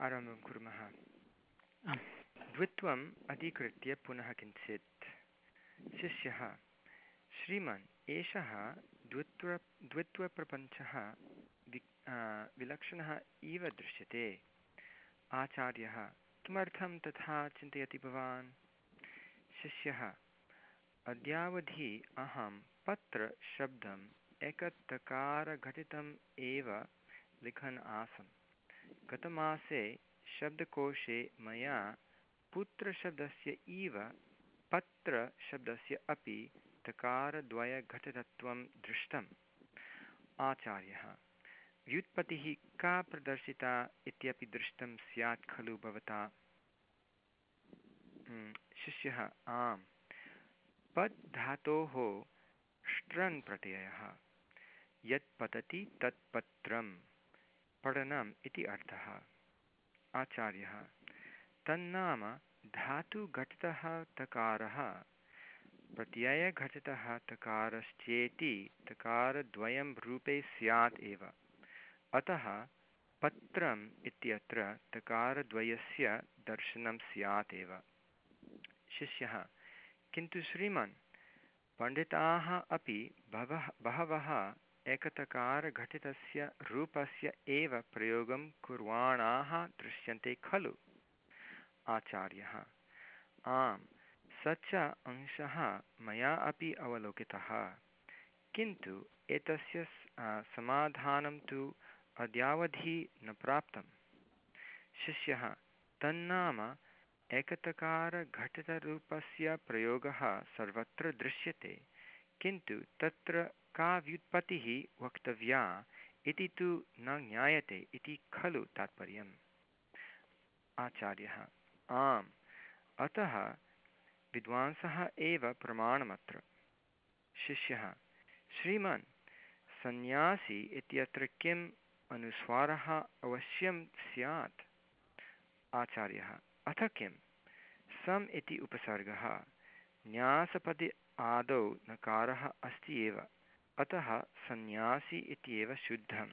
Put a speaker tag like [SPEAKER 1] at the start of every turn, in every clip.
[SPEAKER 1] आरम्भं कुर्मः। द्वित्वम् अधिकृत्य पुनः किञ्चित्। शिष्यः श्रीमान् एषः द्वित्व द्वित्वप्रपञ्चः वि विलक्षणः इव दृश्यते। आचार्यः किमर्थं तथा चिन्तयति भवान्? शिष्यः अद्यावधि अहं पत्रशब्दम् एकतकारघटितम् एव लिखन् आसम्। गतमासे शब्दकोशे मया पुत्रशब्दस्य इव पत्रशब्दस्य अपि तकारद्वयघटितत्वं दृष्टम्। आचार्यः व्युत्पत्तिः का प्रदर्शिता इत्यपि दृष्टं स्यात् खलु भवता? हम्म, शिष्यः आम्। पद् धातोः ष्ट्रन् प्रत्ययः। यत् पतति तत् पत्रं पठनम् इति अर्थः। आचार्यः, तन्नाम धातुघटितः तकारः प्रत्ययघटितः तकारश्चेति तकारद्वयं रूपे स्यात् एव। अतः पत्रम् इत्यत्र तकारद्वयस्य दर्शनं स्यात् एव। शिष्यः, किन्तु श्रीमान्, पण्डिताः अपि बहवः बहवः एकतकारघटितस्य रूपस्य एव प्रयोगं कुर्वाणाः दृश्यन्ते खलु। आचार्यः, आम् स च अंशः मया अपि अवलोकितः। किन्तु एतस्य समाधानं तु अद्यावधि न प्राप्तं शिष्यः, तन्नाम एकतकारघटितरूपस्य प्रयोगः सर्वत्र दृश्यते, किन्तु तत्र का व्युत्पत्तिः वक्तव्या इति तु न ज्ञायते इति खलु तात्पर्यम्। आचार्यः, आम्। अतः विद्वांसः एव प्रमाणमत्र। शिष्यः, श्रीमान्, सन्न्यासी इत्यत्र किम् अनुस्वारः अवश्यं स्यात्? आचार्यः, अथ किं सम् इति उपसर्गः। न्यासपदे आदौ नकारः अस्ति एव। अतः सन्न्यासी इत्येव शुद्धं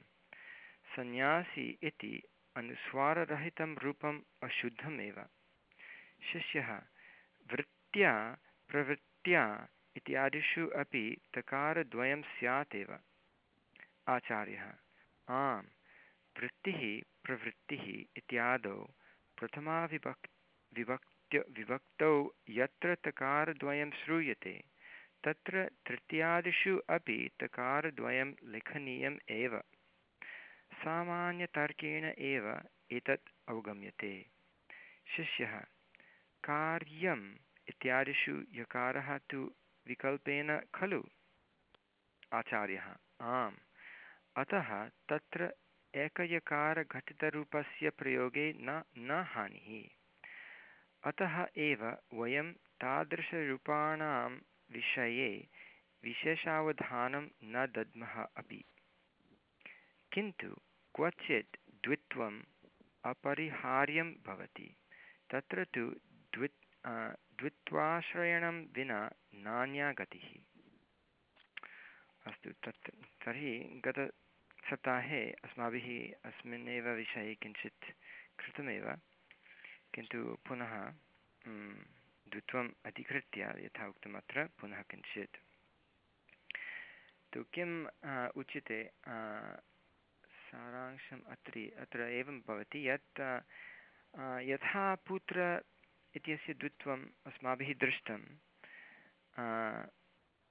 [SPEAKER 1] सन्न्यासी इति अनुस्वाररहितं रूपम् अशुद्धमेव। शिष्यः, वृत्त्या प्रवृत्त्या इत्यादिषु अपि तकारद्वयं स्यात् एव आचार्यः, आम्, वृत्तिः प्रवृत्तिः इत्यादौ प्रथमाविभक् विभक्त्य विभक्तौ यत्र तकारद्वयं श्रूयते। तत्र तृतीयादिषु अपि तकारद्वयं लिखनीयम् एव। सामान्यतर्केण एव एतत् अवगम्यते। शिष्यः, कार्यम् इत्यादिषु यकारः तु विकल्पेन खलु? आचार्यः, आम्। अतः तत्र एकयकारघटितरूपस्य प्रयोगे न न हानिः। अतः एव वयं तादृशरूपाणां विषये विशेषावधानं न दद्मः अपि। किन्तु क्वचित् द्वित्वम् अपरिहार्यं भवति। तत्र तु द्वि द्वित्वाश्रयणं विना नान्या गतिः अस्तु, तत्, तर्हि गतसप्ताहे अस्माभिः अस्मिन्नेव विषये किञ्चित् कृतमेव। किन्तु पुनः द्वित्वम् अधिकृत्य यथा उक्तम् अत्र, पुनः किञ्चित्। तु किम् उच्यते? सारांशम् अत्र अत्र एवं भवति यत् यथा पुत्र इत्यस्य द्वित्वम् अस्माभिः दृष्टं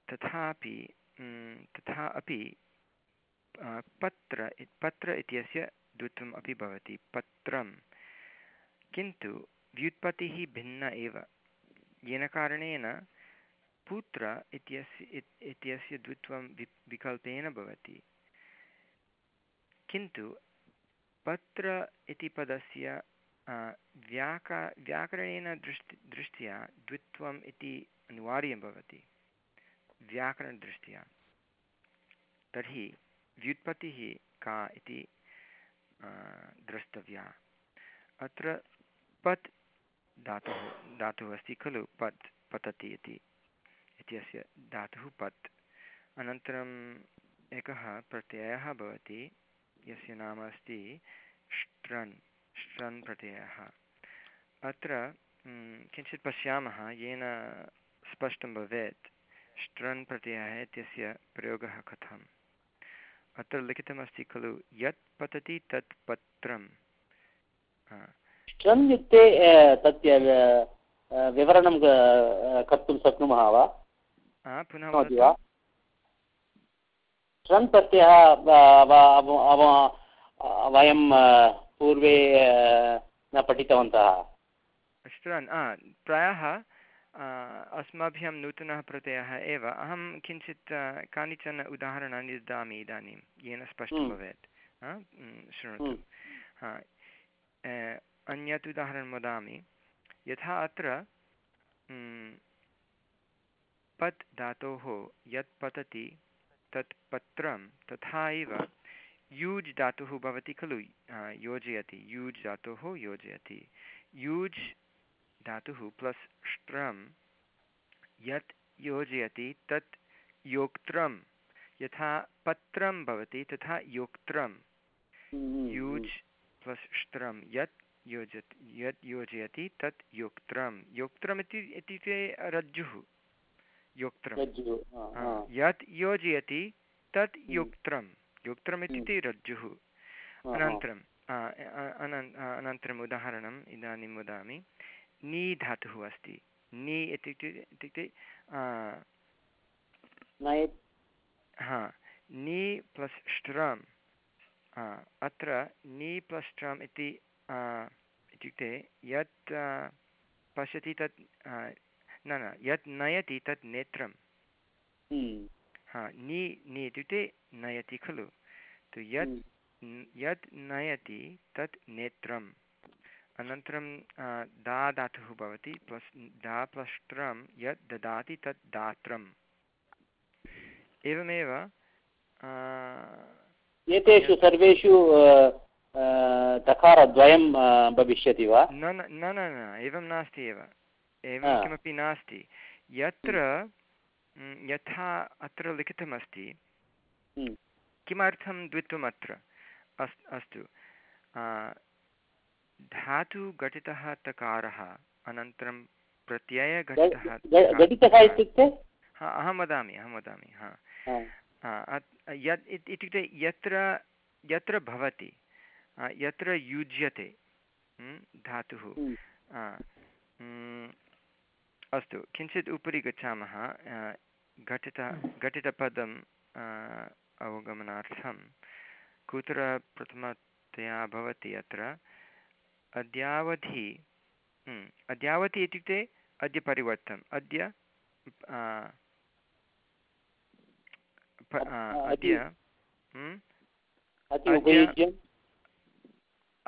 [SPEAKER 1] तथापि तथा अपि पत्र पत्र इत्यस्य द्वित्वम् अपि भवति पत्रं किन्तु व्युत्पत्तिः भिन्ना एव। येन कारणेन पुत्र इत्यस्य इत्यस्य द्वित्वं वि, विकल्पेन भवति। किन्तु पत्र इति पदस्य व्याका, व्याकरणेन दृष्टि, दृष्ट्या द्वित्वम् इति अनिवार्यं भवति। व्याकरणदृष्ट्या। तर्हि व्युत्पत्तिः का इति द्रष्टव्या। अत्र पत् धातुः धातुः अस्ति खलु पत्, पतति इति, इत्यस्य धातुः पत्। अनन्तरम् एकः प्रत्ययः भवति, यस्य नाम अस्ति ष्ट्रन् स्ट्रन् प्रत्ययः। अत्र किञ्चित् पश्यामः, येन स्पष्टं भवेत्, स्ट्रन् प्रत्ययः इत्यस्य प्रयोगः कथम्। अत्र लिखितमस्ति खलु, यत् पतति तत् पत्रं
[SPEAKER 2] स्ट्रन् इत्युक्ते तस्य विवरणं कर्तुं शक्नुमः वा?
[SPEAKER 1] पुनः
[SPEAKER 2] स्ट्रन् प्रत्ययः वयं पूर्वे न पठितवन्तः।
[SPEAKER 1] स्ट्रन् प्रायः अस्माभ्यां नूतनः प्रत्ययः एव। अहं किञ्चित् कानिचन उदाहरणानि ददामि इदानीं। येन स्पष्टं हम्म। भवेत्। शृणोतु। हम्म। अन्यत् उदाहरणं वदामि। यथा अत्र पत् धातोः यत् पतति तत् पत्रं तथा एव यूज् धातुः भवति खलु योजयति। यूज् धातोः योजयति। यूज् धातुः प्लस् श्त्रं यत् योजयति तत् योक्त्रं। यथा पत्रं भवति तथा योक्त्रं। यूज् प्लस् श्त्रं यत् योजति यत् योजयति तत् योक्त्रं। योक्त्रम् इति इत्युक्ते रज्जुः। योक्त्रं यत् योजयति तत् हम्म। योक्त्रं। योक्त्रम् इत्युक्ते हम्म। रज्जुः अनन्तरं अनन्तरम् उदाहरणम् इदानीं वदामि। नी धातुः अस्ति। नी इत्युक्ते इत्युक्ते हा नी प्लस् श्ट्रम् अत्र नी प्लस् ट्रम् इति इत्युक्ते यत् पश्यति तत् न न यत् नयति तत् नेत्रं हम्म। हा नी नी इत्युक्ते नयति खलु तु यत् हम्म। यत् नयति तत् नेत्रम् अनन्तरं दा धातुः भवति प्लस् दा प्लष्ट्रं यत् ददाति तत् दात्रम् एवमेव
[SPEAKER 2] एतेषु सर्वेषु तकारद्वयं भविष्यति वा?
[SPEAKER 1] न न न एवं नास्ति एव। एवं किमपि नास्ति। यत्र यथा अत्र लिखितमस्ति किमर्थं द्वित्वम् अत्र अस् अस्तु? धातुघटितः तकारः अनन्तरं प्रत्ययघटितः
[SPEAKER 2] घटितः इत्युक्ते?
[SPEAKER 1] हा अहं वदामि अहं वदामि हा। यत् इत्युक्ते यत्र यत्र भवति यत्र युज्यते धातुः। अस्तु किञ्चित् उपरि गच्छामः। घटित घटितपदम् अवगमनार्थं। कुत्र प्रथमतया भवति अत्र? अद्यावधि अद्यावधि इत्युक्ते अद्य परिवर्तनम् अद्य अद्य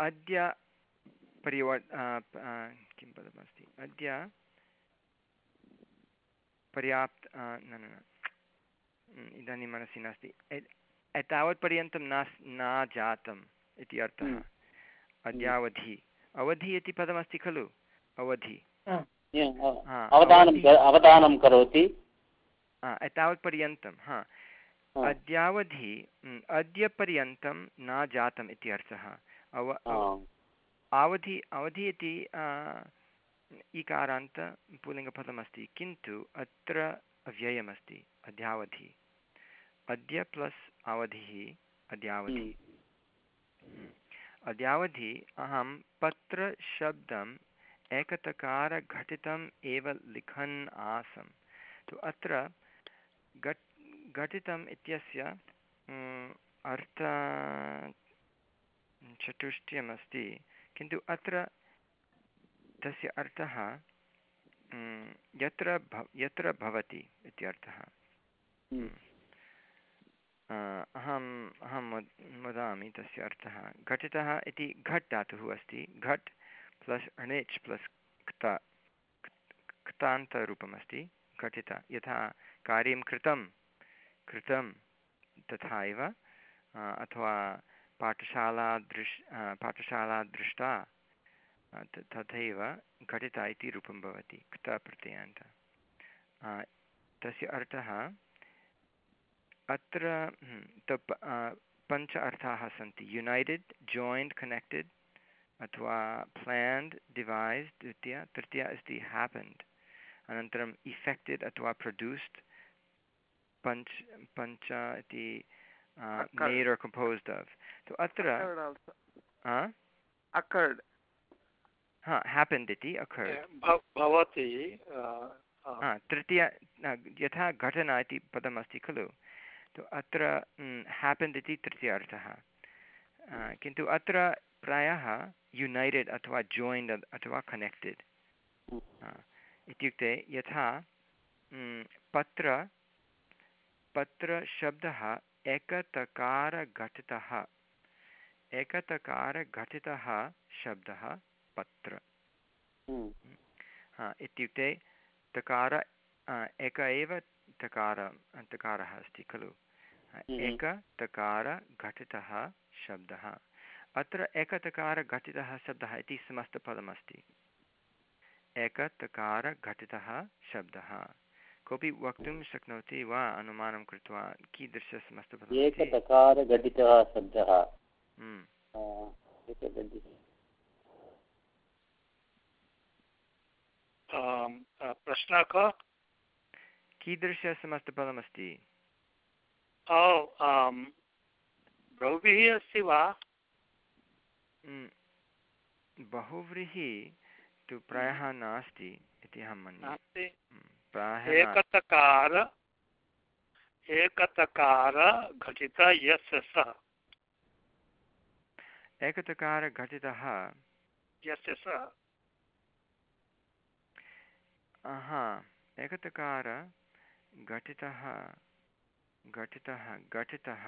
[SPEAKER 1] अद्य परिवर् किं पदमस्ति? अद्य पर्याप्त न न इदानीं मनसि नास्ति। एतावत्पर्यन्तं न न जातम् इति अर्थः। अद्यावधि अवधि। इति पदमस्ति खलु? अवधि।
[SPEAKER 2] अवधानं करोति।
[SPEAKER 1] एतावत्पर्यन्तं हा। अद्यावधि अद्यपर्यन्तं न जातम् इति अर्थः। अव अवधि अवधि इति इकारान्त पुल्लिङ्गपदमस्ति किन्तु अत्र अव्ययमस्ति अद्यावधि अद्य प्लस् अवधिः अद्यावधि हम्म। अद्यावधि अहं पत्रशब्दम् एकतकारघटितम् एव लिखन् आसम्। तु अत्र घट् घटितम् इत्यस्य अर्थ चतुष्टयमस्ति किन्तु अत्र तस्य अर्थः यत्र भ यत्र भवति इत्यर्थः हम्म। अहम् अहं वद् वदामि तस्य अर्थः। घटितः इति घट् धातुः अस्ति। घट् प्लस् अणेच् प्लस् क्त क्तान्तरूपमस्ति घटित। यथा कार्यं कृतं कृतं तथा एव। अथवा पाठशाला दृश् पाठशाला दृष्टा तथैव घटिता इति रूपं भवति क्त प्रत्ययान्त। तस्य अर्थः अत्र हम्म, पञ्च अर्थाः सन्ति युनैटेड् जायिण्ट् कनेक्टेड् अथवा प्लान्ड् डिवैस् द्वितीया तृतीया अस्ति हेपन्ड् अनन्तरम् इफेक्टेड् अथवा प्रोड्यूस्ड् पञ्च पञ्च इति मेड् or composed of तु अत्र
[SPEAKER 3] occurred
[SPEAKER 1] हा हेपन्ड् इति अकर्ड्
[SPEAKER 3] भवति
[SPEAKER 1] तृतीया यथा घटना इति पदमस्ति खलु। तु अत्र हेपन्ड् इति तृतीयार्थः किन्तु अत्र प्रायः युनैटेड् अथवा जोइन्ड् अथवा कनेक्टेड् इत्युक्ते यथा पत्र पत्रशब्दः एकतकारघटितः। एकतकारघटितः शब्दः पत्र। इत्युक्ते तकार एक एव तकार तकारः अस्ति खलु। एक तकारघटितः शब्दः। अत्र एकतकारघटितः शब्दः इति समस्तपदमस्ति। एकतकारघटितः शब्दः। कोऽपि वक्तुं शक्नोति वा अनुमानं कृत्वा कीदृशसमस्तपदम्
[SPEAKER 2] एकतकारघटितः शब्दः।
[SPEAKER 3] प्रश्नः कः
[SPEAKER 1] कीदृशसमस्तपदमस्ति
[SPEAKER 3] बहुभिः अस्ति वा?
[SPEAKER 1] बहुव्रीहि तु प्रायः नास्ति इति अहं मन्ये।
[SPEAKER 3] एकतकार एकतकार घटित यस्य सः
[SPEAKER 1] एकतकारघटितः
[SPEAKER 3] यस्य सः।
[SPEAKER 1] हा एकतकार घटितः घटितः घटितः।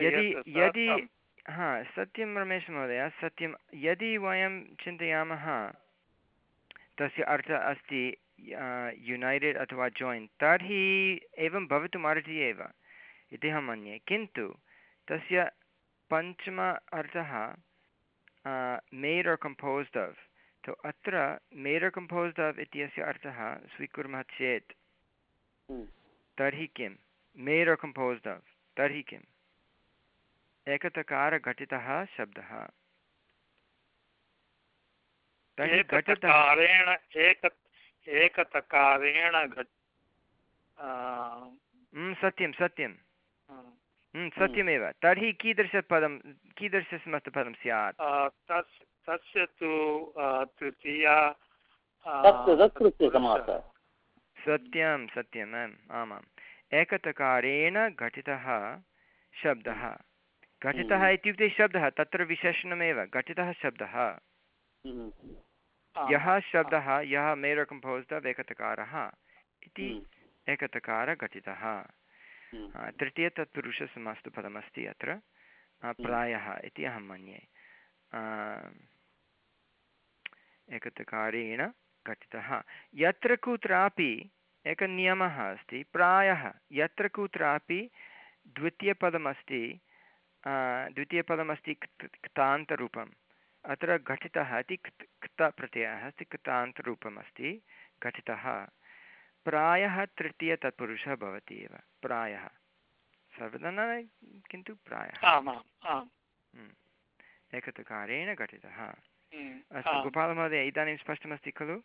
[SPEAKER 1] यदि यदि हा सत्यं रमेश महोदय सत्यं। यदि वयं चिन्तयामः तस्य अर्थः अस्ति युनैटेड् अथवा जोइन् तर्हि एवं भवितुम् अर्हति एव इति अहं मन्ये। किन्तु तस्य पञ्चम अर्थः मेड् आर् कम्पोस्ड् आफ् तु अत्र मेड् आर् कम्पोस्ड् आफ् इत्यस्य अर्थः स्वीकुर्मः चेत् तर्हि किं? मेड् आर् कम्पोस्ड् आफ् तर्हि किम् एकतकारघटितः शब्दः। तर्हि
[SPEAKER 3] घटितकारेण एक एकतकारेण
[SPEAKER 1] सत्यं सत्यं। सत्यमेव। तर्हि कीदृशपदं कीदृशसमस्तपदं स्यात्?
[SPEAKER 3] तस्य तु तृतीया
[SPEAKER 1] सत्यं सत्यम् आमाम्। एकतकारेण घटितः शब्दः। घटितः इत्युक्ते शब्दः तत्र विशेषणमेव। घटितः शब्दः। यः शब्दः यः मेर कम्पोस्ड् एकतकारः इति एकतकारघटितः तृतीय तत्पुरुषसमास्तुपदमस्ति अत्र। प्रायः इति अहं मन्ये। एकतकारेण घटितः। यत्र कुत्रापि एकः नियमः अस्ति प्रायः यत्र कुत्रापि द्वितीयपदमस्ति द्वितीयपदमस्ति क्तान्तरूपम्। अत्र घटितः इति क्त प्रत्ययः अस्ति क्तान्तरूपम् अस्ति घटितः प्रायः तृतीयतत्पुरुषः भवति एव प्रायः। सर्वदा न किन्तु प्रायः। हम्म। एकतकारेण घटितः
[SPEAKER 2] हम्म,
[SPEAKER 1] अस्तु गोपालमहोदय इदानीं स्पष्टमस्ति खलु?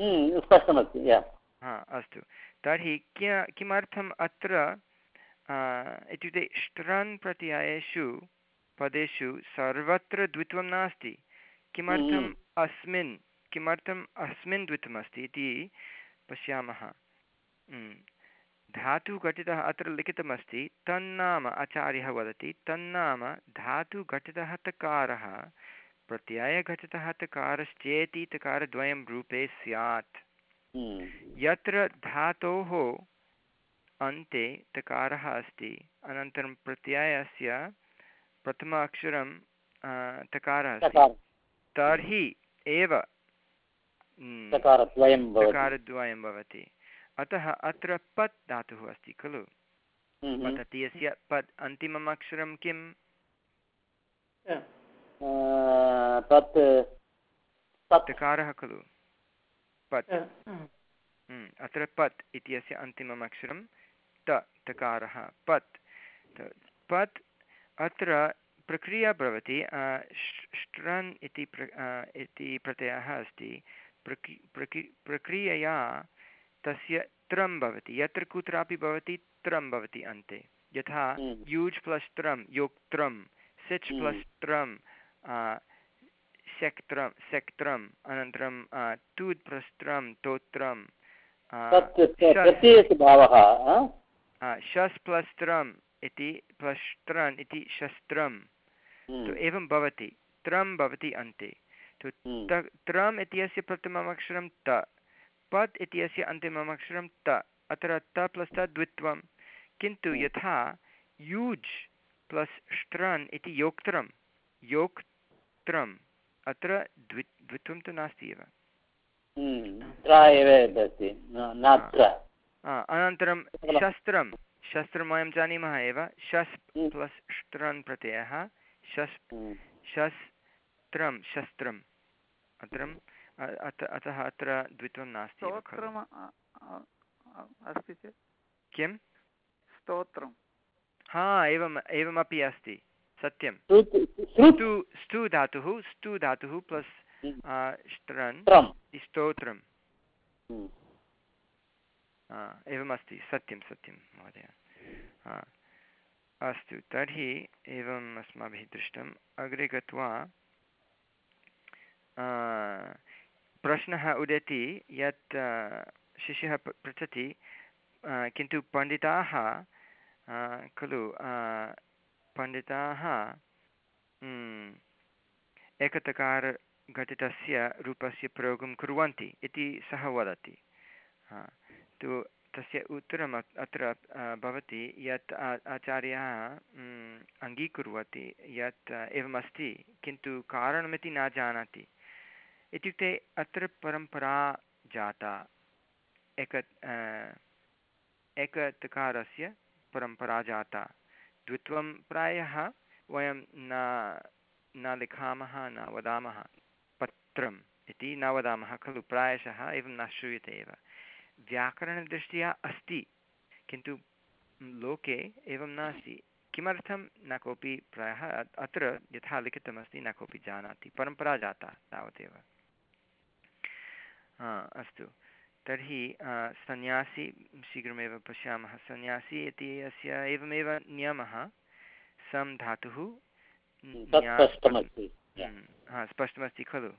[SPEAKER 2] हम्म, स्पष्टमस्ति
[SPEAKER 1] हा अस्तु। तर्हि किमर्थम् अत्र इत्युक्ते ष्ट्रन् प्रत्ययेषु पदेषु सर्वत्र द्वित्वं नास्ति। किमर्थम् अस्मिन् किमर्थम् अस्मिन् द्वित्वमस्ति इति पश्यामः। धातुघटितः अत्र लिखितमस्ति तन्नाम आचार्यः वदति तन्नाम धातुघटितः तकारः प्रत्ययघटितः तकारश्चेति तकारद्वयं रूपे स्यात्। यत्र धातोः अन्ते तकारः अस्ति अनन्तरं प्रत्ययस्य प्रथम अक्षरं तकारः अस्ति। तर्हि एव तकारद्वयं भवति। अतः अत्र पत् धातुः अस्ति खलु? पतति यस्य पत् अन्तिमम् अक्षरं किम्? तकारः खलु? पत्। अत्र पत् इत्यस्य अन्तिमम् अक्षरं त तकारः पत्। पत् अत्र प्रक्रिया भवति स्ट्रन् इति प्र इति प्रत्ययः अस्ति। प्रक्रि प्रक्रि प्रक्रियया तस्य त्रं भवति। यत्र कुत्रापि भवति त्रं भवति अन्ते। यथा यूज् प्लस् त्रं योक्त्रं सिच् प्लस् त्रं सेक्त्रं सेक्त्रम् अनन्तरं टूत् प्रस्त्रं तोत्रं शस् प्लस्त्रम् इति प्लस्त्रन् इति शस्त्रं तु एवं भवति त्रं भवति अन्ते। तु त्रम् इत्यस्य प्रथमम् अक्षरं त पत् इत्यस्य अन्तिमम् अक्षरं त अत्र त प्लस् त द्वित्वं। किन्तु यथा यूज् प्लस् स्ट्रन् इति योक्त्रं योक्त्रम् अत्र द्वि द्वित्वं तु नास्ति एव। अनन्तरं शस्त्रं शस्त्रं वयं जानीमः एव शस् प्लस् स्ट्रन् प्रत्ययः। शस् शस्त्रं शस्त्रम् अत्र अतः अत्र द्वित्वं नास्ति
[SPEAKER 4] अस्ति चेत्?
[SPEAKER 1] किं
[SPEAKER 4] स्तोत्रं
[SPEAKER 1] हा एवम् एवमपि अस्ति सत्यं। स्तु स्तु धातुः स्तु धातुः प्लस् स्ट्रन् स्तोत्रं एवमस्ति सत्यं सत्यं महोदय। अस्तु, तर्हि एवम् अस्माभिः दृष्टम्। अग्रे गत्वा प्रश्नः उदेति यत् शिष्यः पृच्छति किन्तु पण्डिताः खलु पण्डिताः एकतकारघटितस्य रूपस्य प्रयोगं कुर्वन्ति इति सः वदति। तु तस्य उत्तरम् अत्र भवति यत् आचार्यः अङ्गीकुर्वति यत् एवमस्ति, किन्तु कारणमिति न जानाति। इत्युक्ते अत्र परम्परा जाता। एक एकतकारस्य परम्परा जाता। द्वित्वं प्रायः वयं न न लिखामः, न वदामः पत्रम् इति न वदामः, खलु प्रायशः एवं न श्रूयते एव। व्याकरणदृष्ट्या अस्ति किन्तु लोके एवं नास्ति। किमर्थं न कोऽपि प्रायः अत्र यथा लिखितमस्ति न कोऽपि जानाति परम्परा जाता तावदेव। अस्तु। तर्हि सन्न्यासी शीघ्रमेव पश्यामः। सन्न्यासी इति अस्य एवमेव नियमः। सं धातुः स्पष्टमस्ति खलु।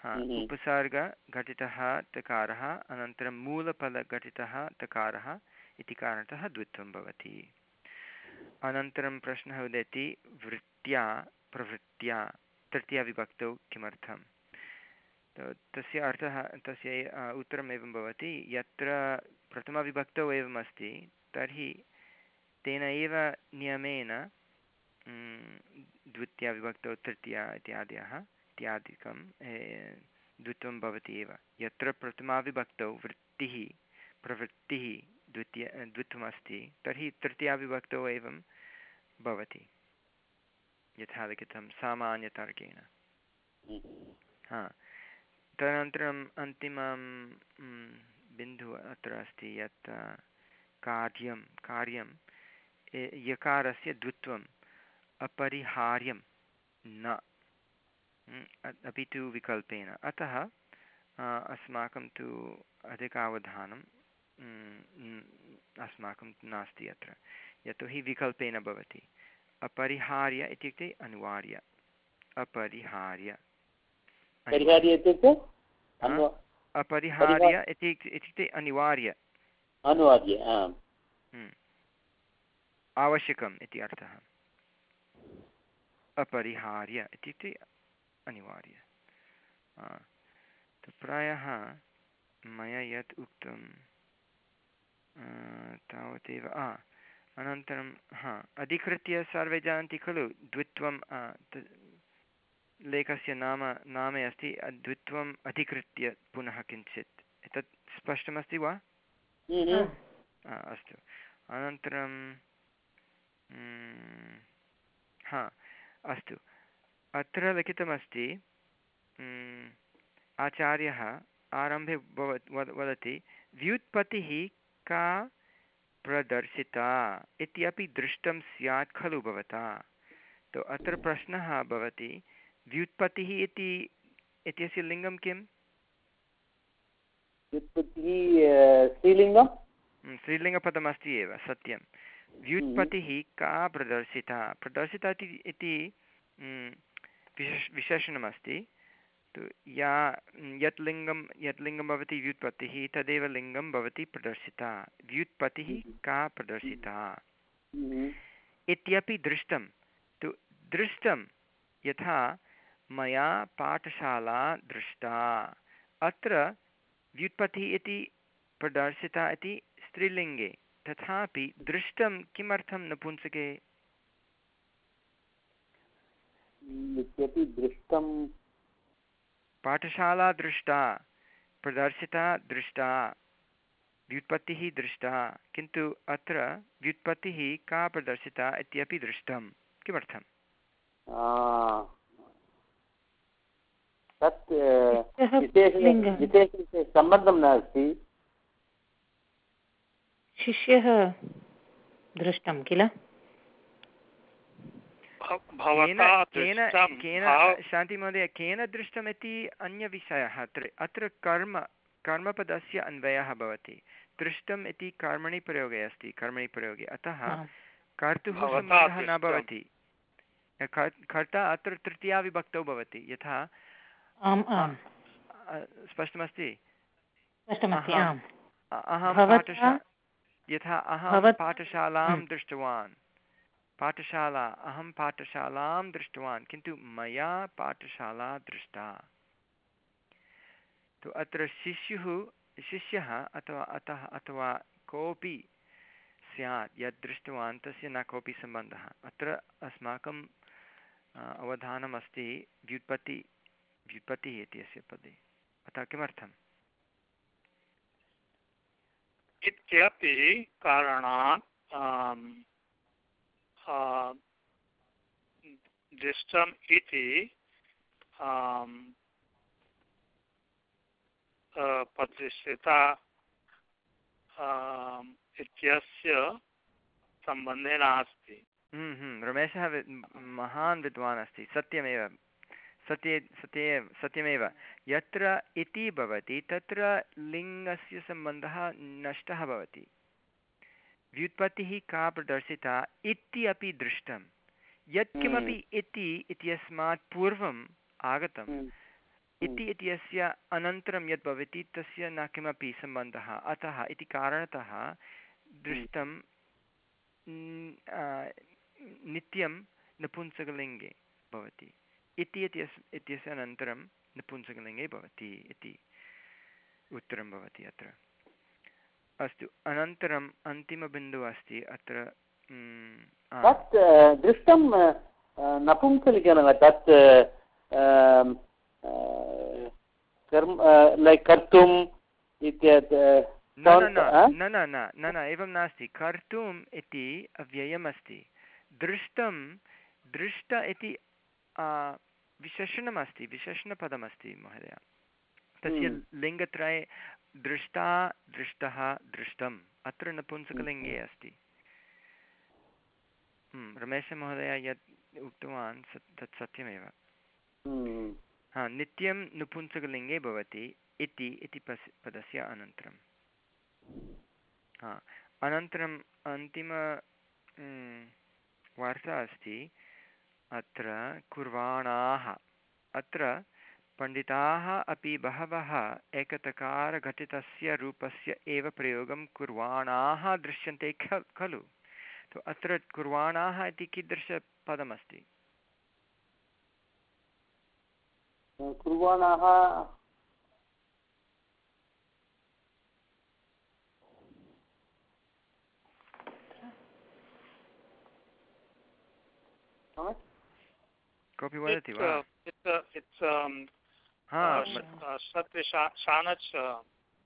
[SPEAKER 1] उपसर्गघटितः तकारः अनन्तरं मूलफलघटितः तकारः इति कारणतः द्वित्वं भवति। अनन्तरं प्रश्नः उदेति वृत्त्या प्रवृत्त्या तृतीयाविभक्तौ किमर्थं तस्य अर्थः तस्य उत्तरम् एवं भवति यत्र प्रथमविभक्तौ एवमस्ति तर्हि तेन एव नियमेन द्वितीयाविभक्तौ तृतीया इत्यादयः। इत्यादिकं द्वित्वं भवति एव। यत्र प्रथमाविभक्तौ वृत्तिः, प्रवृत्तिः द्वितीय द्वित्वमस्ति, तर्हि तृतीयाविभक्तौ एवं भवति यथा लिखितं सामान्यतर्केण। हा। तदनन्तरम् अन्तिमं बिन्दुः अत्र अस्ति यत् कार्यं कार्यं यकारस्य द्वित्वम्, अपरिहार्यं, न। अपि तु विकल्पेन। अतः अस्माकं तु अधिकावधानं अस्माकं नास्ति अत्र। यतोहि विकल्पेन भवति। अपरिहार्य इत्युक्ते अनिवार्य। अपरिहार्य। अपरिहार्य इत्युक्ते अनिवार्य।
[SPEAKER 2] अनिवार्य।
[SPEAKER 1] आवश्यकम् इति अर्थः। अपरिहार्य इत्युक्ते अनिवार्य। प्रायः मया यत् उक्तं तावदेव अनन्तरं हा अधिकृत्य सर्वे जानन्ति खलु द्वित्वं लेखस्य नाम नामे अस्ति द्वित्वम् अधिकृत्य पुनः किञ्चित्। एतत् स्पष्टमस्ति वा? अस्तु। अनन्तरं हा अस्तु। अत्र लिखितमस्ति आचार्यः आरम्भे भव वदति व्युत्पत्तिः का प्रदर्शिता इत्यपि दृष्टं स्यात् खलु भवता। तो अत्र प्रश्नः भवति व्युत्पत्तिः इति इत्यस्य लिङ्गं किम्
[SPEAKER 2] स्त्रीलिङ्गं
[SPEAKER 1] स्त्रीलिङ्गपदमस्ति एव सत्यं। व्युत्पत्तिः का प्रदर्शिता? प्रदर्शिता इति विशेष विशेषणमस्ति। तु या यत् लिङ्गं यत् लिङ्गं भवति व्युत्पत्तिः तदेव लिङ्गं भवति प्रदर्शिता। व्युत्पत्तिः का प्रदर्शिता? इत्यपि दृष्टं। तु दृष्टं यथा मया पाठशाला दृष्टा। अत्र व्युत्पत्तिः इति प्रदर्शिता इति स्त्रीलिङ्गे। तथापि दृष्टं किमर्थं नपुंसके
[SPEAKER 2] इत्यपि दृष्टं
[SPEAKER 1] पाठशाला दृष्टा प्रदर्शिता दृष्टा व्युत्पत्तिः दृष्टा किन्तु अत्र व्युत्पत्तिः का प्रदर्शिता इत्यपि दृष्टं किमर्थम्?
[SPEAKER 2] तत् सम्बन्धं नास्ति।
[SPEAKER 4] शिष्यः दृष्टं किल?
[SPEAKER 1] शान्तिमहोदय केन दृष्टमिति अन्यविषयः? अत्र अत्र कर्म कर्मपदस्य अन्वयः भवति। दृष्टम् इति कर्मणि प्रयोगे अस्ति कर्मणि प्रयोगे। अतः कर्तुः सम्बन्धः न भवति। कर्ता अत्र तृतीयाविभक्तौ भवति। यथा स्पष्टमस्ति? अहं पाठशा यथा अहं पाठशालां दृष्टवान्। पाठशाला, अहं पाठशालां दृष्टवान्, किन्तु मया पाठशाला दृष्टा। तु अत्र शिशुः शिष्यः अथवा अतः अथवा कोऽपि स्यात्, यद् दृष्टवान्, तस्य न कोऽपि सम्बन्धः। अत्र अस्माकम् अवधानमस्ति व्युत्पत्ति, व्युत्पत्तिः इत्यस्य पदे। अतः किमर्थम्?
[SPEAKER 3] इत्यपि कारणात् दृष्टम् इति प्रतिष्ठिता इत्यस्य सम्बन्धे नास्ति।
[SPEAKER 1] हम्म, हम्म, रमेशः महान् विद्वान् अस्ति सत्यमेव। सत्ये सत्ये सत्यमेव। यत्र इति भवति तत्र लिङ्गस्य सम्बन्धः नष्टः भवति। व्युत्पत्तिः का प्रदर्शिता इति अपि दृष्टं। यत्किमपि हम्म। इति इत्यस्मात् पूर्वम् आगतम्।
[SPEAKER 2] हम्म।
[SPEAKER 1] इति इत्यस्य अनन्तरं यद् भवति तस्य न किमपि सम्बन्धः। अतः इति कारणतः दृष्टं नित्यं नपुंसकलिङ्गे भवति। इति इत्यस्य अनन्तरं नपुंसकलिङ्गे भवति इति उत्तरं भवति अत्र। अस्तु अनन्तरम् अन्तिमबिन्दुः अस्ति अत्र
[SPEAKER 2] तत् दृष्टं नपुंसलिङ्गेन तत् कर्म लैक् कर्तुम्
[SPEAKER 1] न न न न एवं नास्ति। कर्तुम् इति अव्ययमस्ति। दृष्टं दृष्ट इति विशेषणमस्ति विशेषणपदमस्ति महोदय। तस्य लिङ्गत्रये दृष्टा दृष्टः दृष्टम्। अत्र नपुंसकलिङ्गे अस्ति। हम्म, रमेशमहोदय यत् उक्तवान् तत् सत्यमेव।
[SPEAKER 2] हम्म।
[SPEAKER 1] हा नित्यं नपुंसकलिङ्गे भवति इति इति पस् पदस्य अनन्तरं हा अनन्तरम् अन्तिम हम्म, वार्ता अस्ति अत्र कुर्वाणाः। अत्र पण्डिताः अपि बहवः एकतकारघटितस्य रूपस्य एव प्रयोगं कुर्वाणाः दृश्यन्ते ख खलु? तो अत्र कुर्वाणाः इति कीदृशपदमस्ति?
[SPEAKER 2] कुर्वाणाः
[SPEAKER 1] कोऽपि वदति वा?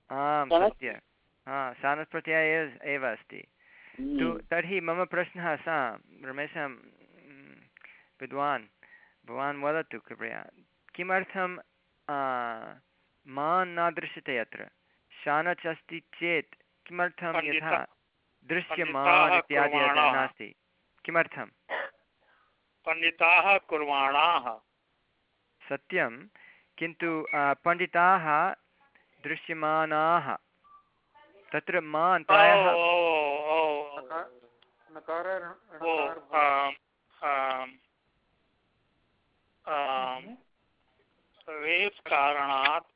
[SPEAKER 1] आं सत्य हा सानस् प्रत्ययः एव अस्ति। तु तर्हि मम प्रश्नः सा रमेशः विद्वान् भवान् वदतु कृपया। किमर्थं मान् न दृश्यते अत्र? शानच् अस्ति चेत् किमर्थं यथा दृश्यमान् इत्यादि नास्ति? किमर्थं
[SPEAKER 3] पण्डिताः कुर्वाणाः।
[SPEAKER 1] सत्यं किन्तु पण्डिताः दृश्यमानाः। तत्र
[SPEAKER 3] आम्, आम्, रेस् कारणात्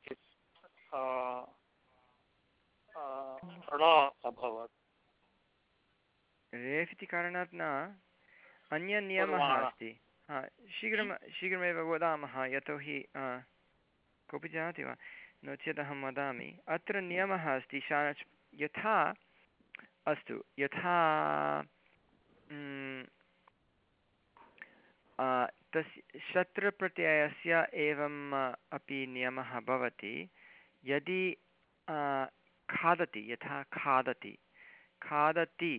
[SPEAKER 3] अभवत्
[SPEAKER 1] रेफ् इति कारणात् न अन्यनियमः अस्ति। शीघ्रं शीघ्रमेव वदामः यतोहि कोऽपि जानाति वा? नो चेत् अहं वदामि। अत्र नियमः अस्ति, शानच् यथा अस्तु, यथा तस्य शत्रप्रत्ययस्य एवम् अपि नियमः भवति। यदि खादति, यथा खादति। खादति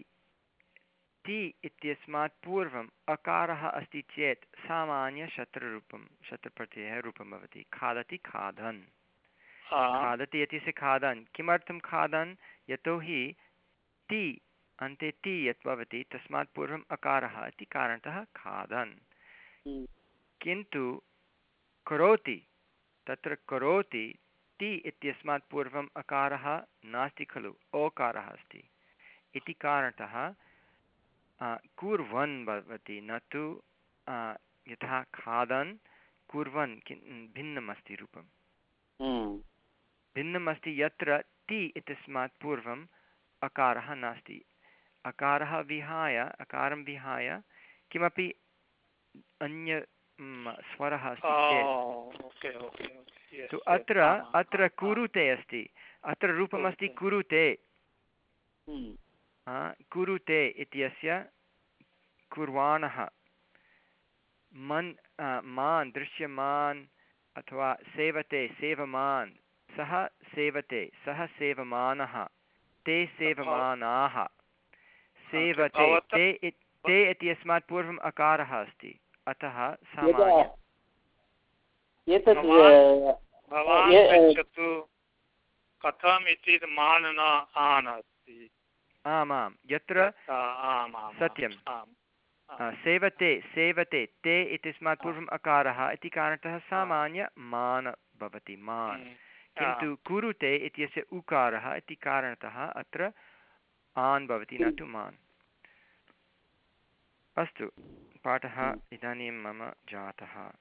[SPEAKER 1] ति इत्यस्मात् पूर्वम् अकारः अस्ति चेत् सामान्यशत्रुरूपं शत्रुप्रत्ययः रूपं भवति। खादति खादन्। खादति इत्यस्य खादन्। किमर्थं खादन्? यतोहि ति अन्ते ति यत् भवति तस्मात् पूर्वम् अकारः इति कारणतः खादन्। किन्तु करोति तत्र करोति ति इत्यस्मात् पूर्वम् अकारः नास्ति खलु ओकारः अस्ति। इति कारणतः कुर्वन् भवति न तु यथा खादन् कुर्वन् भिन्नम् अस्ति रूपं भिन्नम् अस्ति यत्र ति इत्यस्मात् पूर्वम् अकारः नास्ति। अकारः विहाय अकारं विहाय किमपि अन्य स्वरः अस्ति तु अत्र अत्र कुरुते अस्ति। अत्र रूपमस्ति कुरुते। आ, कुरुते इत्यस्य कुर्वाणः। मन् मान् दृश्यमान् अथवा सेवते सेवमान् सः सेवते सः सेवमानः ते सेवमानाः। सेवते ते इत्- ते इत्यस्मात् पूर्वम् अकारः अस्ति। अतः सामान्य।
[SPEAKER 3] भवान्- पृच्छतु कथम् इति मान न आन् अस्ति
[SPEAKER 1] आमां यत्र
[SPEAKER 3] आम्। आम्।
[SPEAKER 1] सेवते सेवते ते इत्यस्मात् पूर्वम् अकारः इति कारणतः सामान्य मान भवति मान्।
[SPEAKER 3] हम्म,
[SPEAKER 1] किन्तु कुरुते इत्यस्य उकारः इति कारणतः अत्र आन् भवति न तु मान्। अस्तु पाठः इदानीं मम जातः।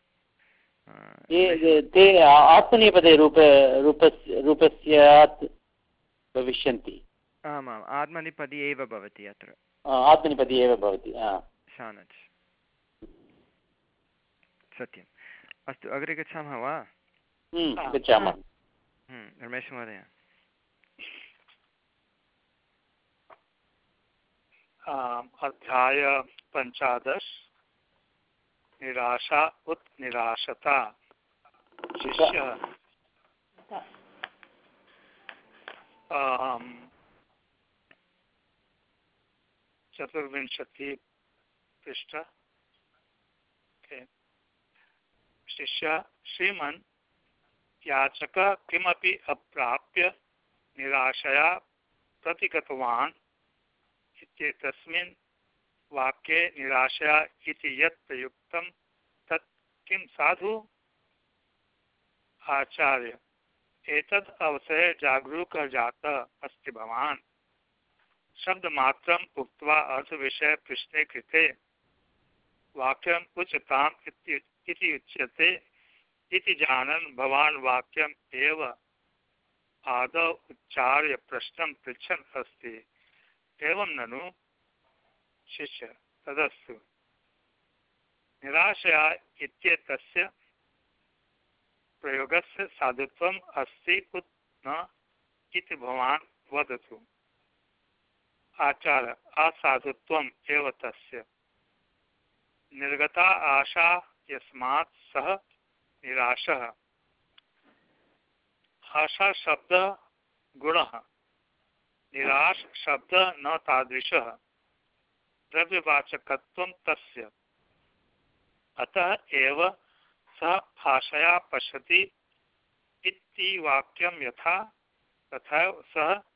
[SPEAKER 2] ते आत्मनेपदे रूप रूपस्य रूपस्यात् भविष्यन्ति।
[SPEAKER 1] आमाम् आत्मनिपदि एव भवति अत्र।
[SPEAKER 2] आ, आत्मनेपदी एव भवति
[SPEAKER 1] शानच् सत्यम्। अस्तु अग्रे गच्छामः वा?
[SPEAKER 2] हम्म, गच्छामः।
[SPEAKER 1] हम्म, रमेशमहोदय
[SPEAKER 3] अध्याय पञ्चादश। निराशा उत निराशता। शिष्यः आम्, चतुर्विंशति पृष्ठ। शिष्य, श्रीमन् याचक किमपि अप्राप्य निराशया प्रतिगतवान् इत्येतस्मिन् वाक्ये निराशया इति यत् प्रयुक्तं तत् किं साधु? आचार्य, एतद् अवसरे जागरूकः जातः अस्ति भवान्। शब्दमात्रम् उक्त्वा अर्थविषये प्रश्ने कृते वाक्यम् उच्यताम् इति उच्यते इति जानन् भवान् वाक्यम् एव आदौ उच्चार्य प्रश्नं पृच्छन् अस्ति। एवं ननु? शिष्य, तदस्तु। निराशया इत्येतस्य प्रयोगस्य साधुत्वम् अस्ति उत न इति भवान् वदतु। आचार्य असाधुत्वम् एव तस्य। निर्गता आशा यस्मात् सः निराशः। आशा शब्द गुणः। निराश शब्द न तादृशः। द्रव्यवाचकत्वं तस्य। अतः एव सः भाषया पश्यति इति वाक्यं यथा तथा सः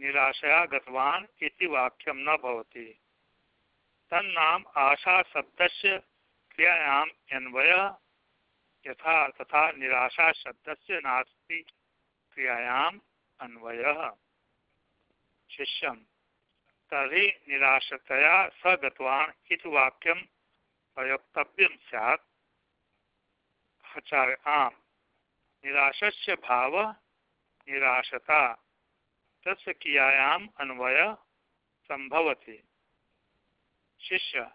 [SPEAKER 3] निराशया गतवान् इति वाक्यं न भवति। तन्नाम आशा शब्दस्य क्रियायाम् अन्वयः यथा तथा निराशा शब्दस्य नास्ति क्रियायाम् अन्वयः। शिष्यं तर्हि निराशतया स गतवान् इति वाक्यं प्रयोक्तव्यं स्यात्। आचार्य, आम्। निराशस्य भाव निराशता। तस्य क्रियायाम् अन्वय संभवति शिष्य,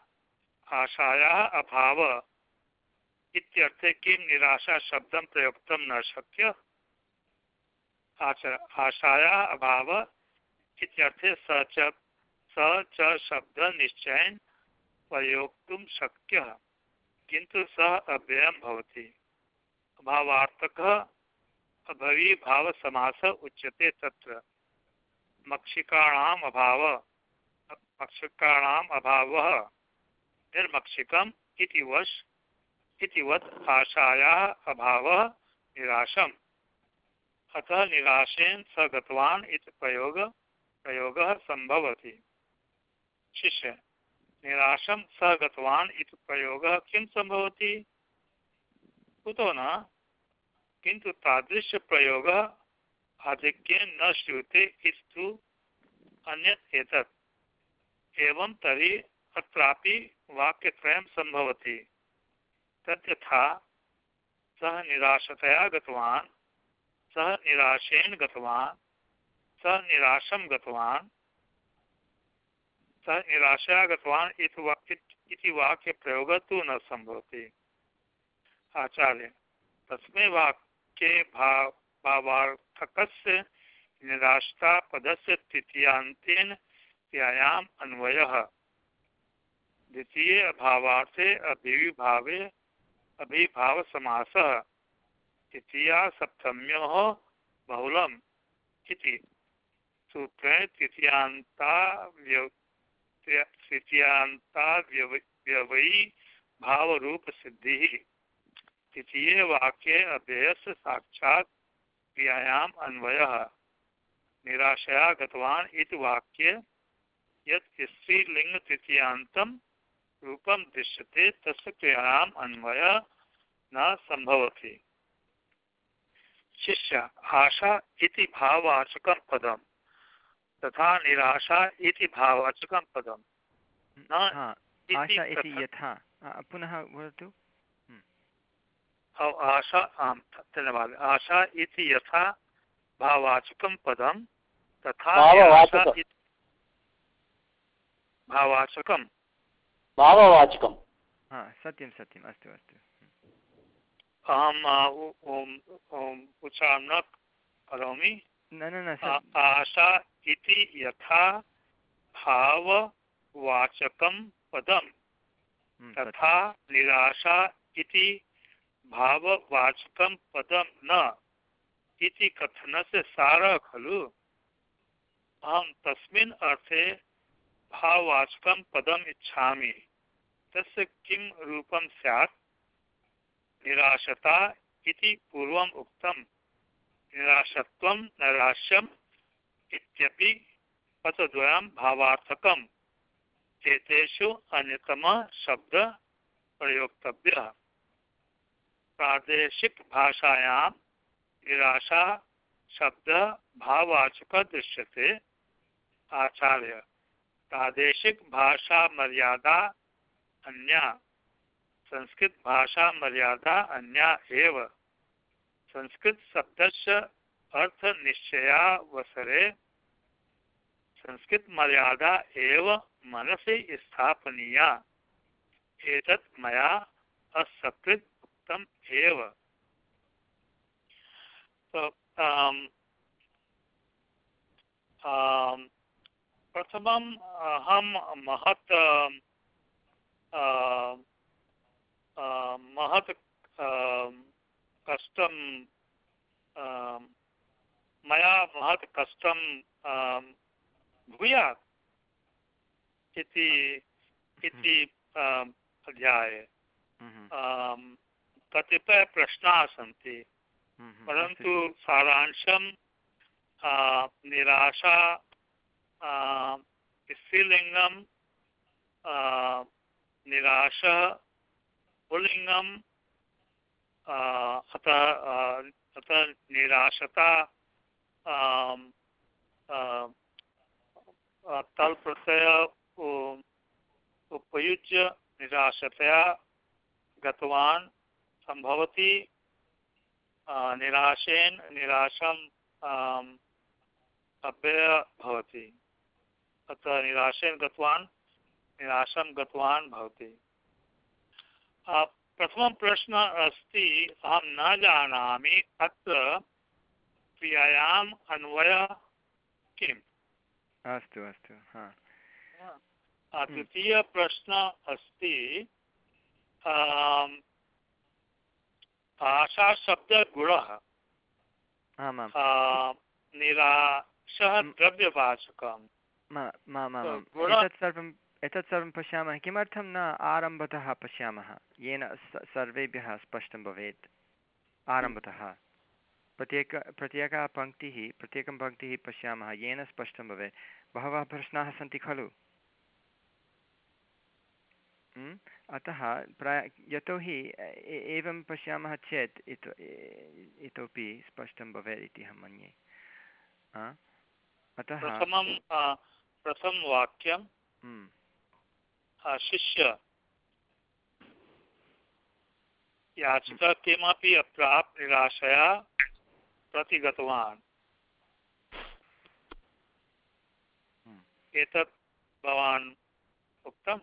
[SPEAKER 3] आशायाः अभाव इत्यर्थे किं निराशा शब्दं प्रयोक्तं न शक्य? आशायाः अभाव इत्यर्थे स च स च शब्द निश्चयेन प्रयोक्तुं शक्यः, किन्तु सः अव्ययं भवति। अभावार्थकः अभवीभावसमास उच्यते तत्र। मक्षिकाणाम् अभाव। मक्षिकाणाम् अभावः निर्मक्षिकम् इति अतः निराशेन स गतवान् प्रयोग, प्रयोगः सम्भवति। शिष्य, निराशं स गतवान् इति प्रयोगः किं सम्भवति? कुतो न? आधिक्येन न श्रूयते इति अन्यत् एवं तर्हि अत्रापि निराशतया गतवान्, सः निराशेन गतवान् निराशया गतवान् इति तु न सम्भवति। आचार्य, तस्मै वाक्ये भाव भावार्थकस्य निराशता पदस्य तृतीयान्तेन क्रियायाम् अन्वयः। द्वितीये अभावार्थे अभिविभावे अभिभावसमासः। तृतीया सप्तम्योः बहुलम् इति। सूत्रेण तृतीयान्ता तृतीयान्ता व्यवयी भावरूपसिद्धिः। तृतीये वाक्ये अव्ययस्य साक्षात् क्रियायाम् अन्वयः। निराशया गतवान् इति वाक्ये यत् स्त्रीलिंग तृतीयांतम रूपम दृश्यते तस्य क्रियायाम् अन्वय न संभवति शिष्य आशा इति भाववाचकं पदम तथा निराशा इति भाववाचकं पदम न
[SPEAKER 1] आशा इति यथा। पुनः वदतु।
[SPEAKER 3] आशा आं धन्यवादः। आशा इति यथा भाववाचकं पदं तथा भाववाचकं।
[SPEAKER 2] भाववाचकं
[SPEAKER 1] सत्यं सत्यम् अस्तु अस्तु।
[SPEAKER 3] अहम् उच्चारणं न करोमि।
[SPEAKER 1] न न न
[SPEAKER 3] आशा इति यथा भाववाचकं पदं तथा निराशा इति भाववाचकं पदं न इति कथनस्य सारः खलु? अहं तस्मिन् अर्थे भाववाचकं पदम् इच्छामि। तस्य किं रूपं स्यात्? निराशता इति पूर्वम् उक्तं। निराशत्वं, नैराश्यम् इत्यपि पदद्वयं भावार्थकम्। एतेषु अन्यतमः शब्दः प्रयोक्तव्यः। प्रादेशिक भाषायां निराशा, शब्द, भाववाचक दृश्यते। आचार्य, प्रादेशिक भाषा मर्यादा, अन्या। संस्कृत भाषा मर्यादा, अन्या एव। संस्कृत शब्दस्य अर्थ निश्चयावसरे। संस्कृत मर्यादा एव मनसि स्थापनीया। एतत् मया असकृत एव। प्रथमम् अहं महत् महत् कष्टं मया महत् कष्टं भूयात् इति इति अध्याये। कतिपय प्रश्नाः सन्ति। परन्तु सारांशं निराशा स्त्रीलिङ्गं निराशः पुल्लिङ्गं अतः अतः निराशता तल प्रत्यय उपयुज्य निराशतया गतवान्। सम्भवति निराशेन निराशं अव्यय भवति। अतः निराशेन गतवान् निराशं गतवान् भवति। प्रथमं प्रश्नः अस्ति अहं न जानामि अत्र क्रियायाम् अन्वयः किम्?
[SPEAKER 1] अस्तु अस्तु हा।
[SPEAKER 3] द्वितीयप्रश्नः अस्ति भाषाशब्दगुणः
[SPEAKER 1] आमां
[SPEAKER 3] निराशः द्रव्यवाचकम्। एतत्
[SPEAKER 1] सर्वम् एतत् सर्वं पश्यामः। किमर्थं न आरम्भतः पश्यामः? येन सर्वेभ्यः स्पष्टं भवेत्। आरम्भतः। प्रत्येक प्रत्येका पङ्क्तिः प्रत्येकं पङ्क्तिः पश्यामः। येन स्पष्टं भवेत्। बहवः प्रश्नाः सन्ति खलु? अतः प्राय यतोहि एवं पश्यामः चेत् इतो इतोपि स्पष्टं भवेत् इति अहं मन्ये। अतः
[SPEAKER 3] प्रथमं प्रथमवाक्यं शिष्य। याचिका किमपि अप्राप् निराशया प्रतिगतवान्। एतत् भवान् उक्तम्?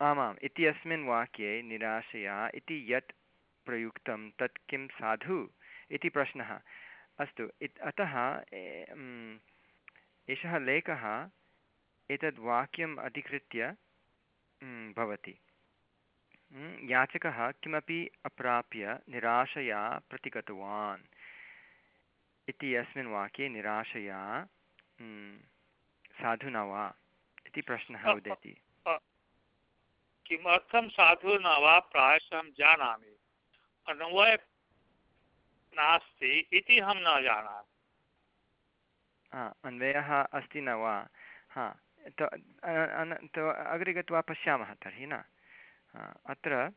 [SPEAKER 1] आमाम् इति अस्मिन् वाक्ये निराशया इति यत् प्रयुक्तं तत् किं साधु इति प्रश्नः। अस्तु इत अतः एषः लेखः एतद् वाक्यम् अधिकृत्य भवति। याचकः किमपि अप्राप्य निराशया प्रतिगतवान् इति अस्मिन् वाक्ये निराशया साधुना वा इति प्रश्नः उदेति।
[SPEAKER 3] किमर्थं साधु न वा प्रायशः जानामि। अन्वय नास्ति इति न जानामि।
[SPEAKER 1] हा, अन्वयः अस्ति न वा? हा तो अग्रे गत्वा पश्यामः तर्हि न? अत्र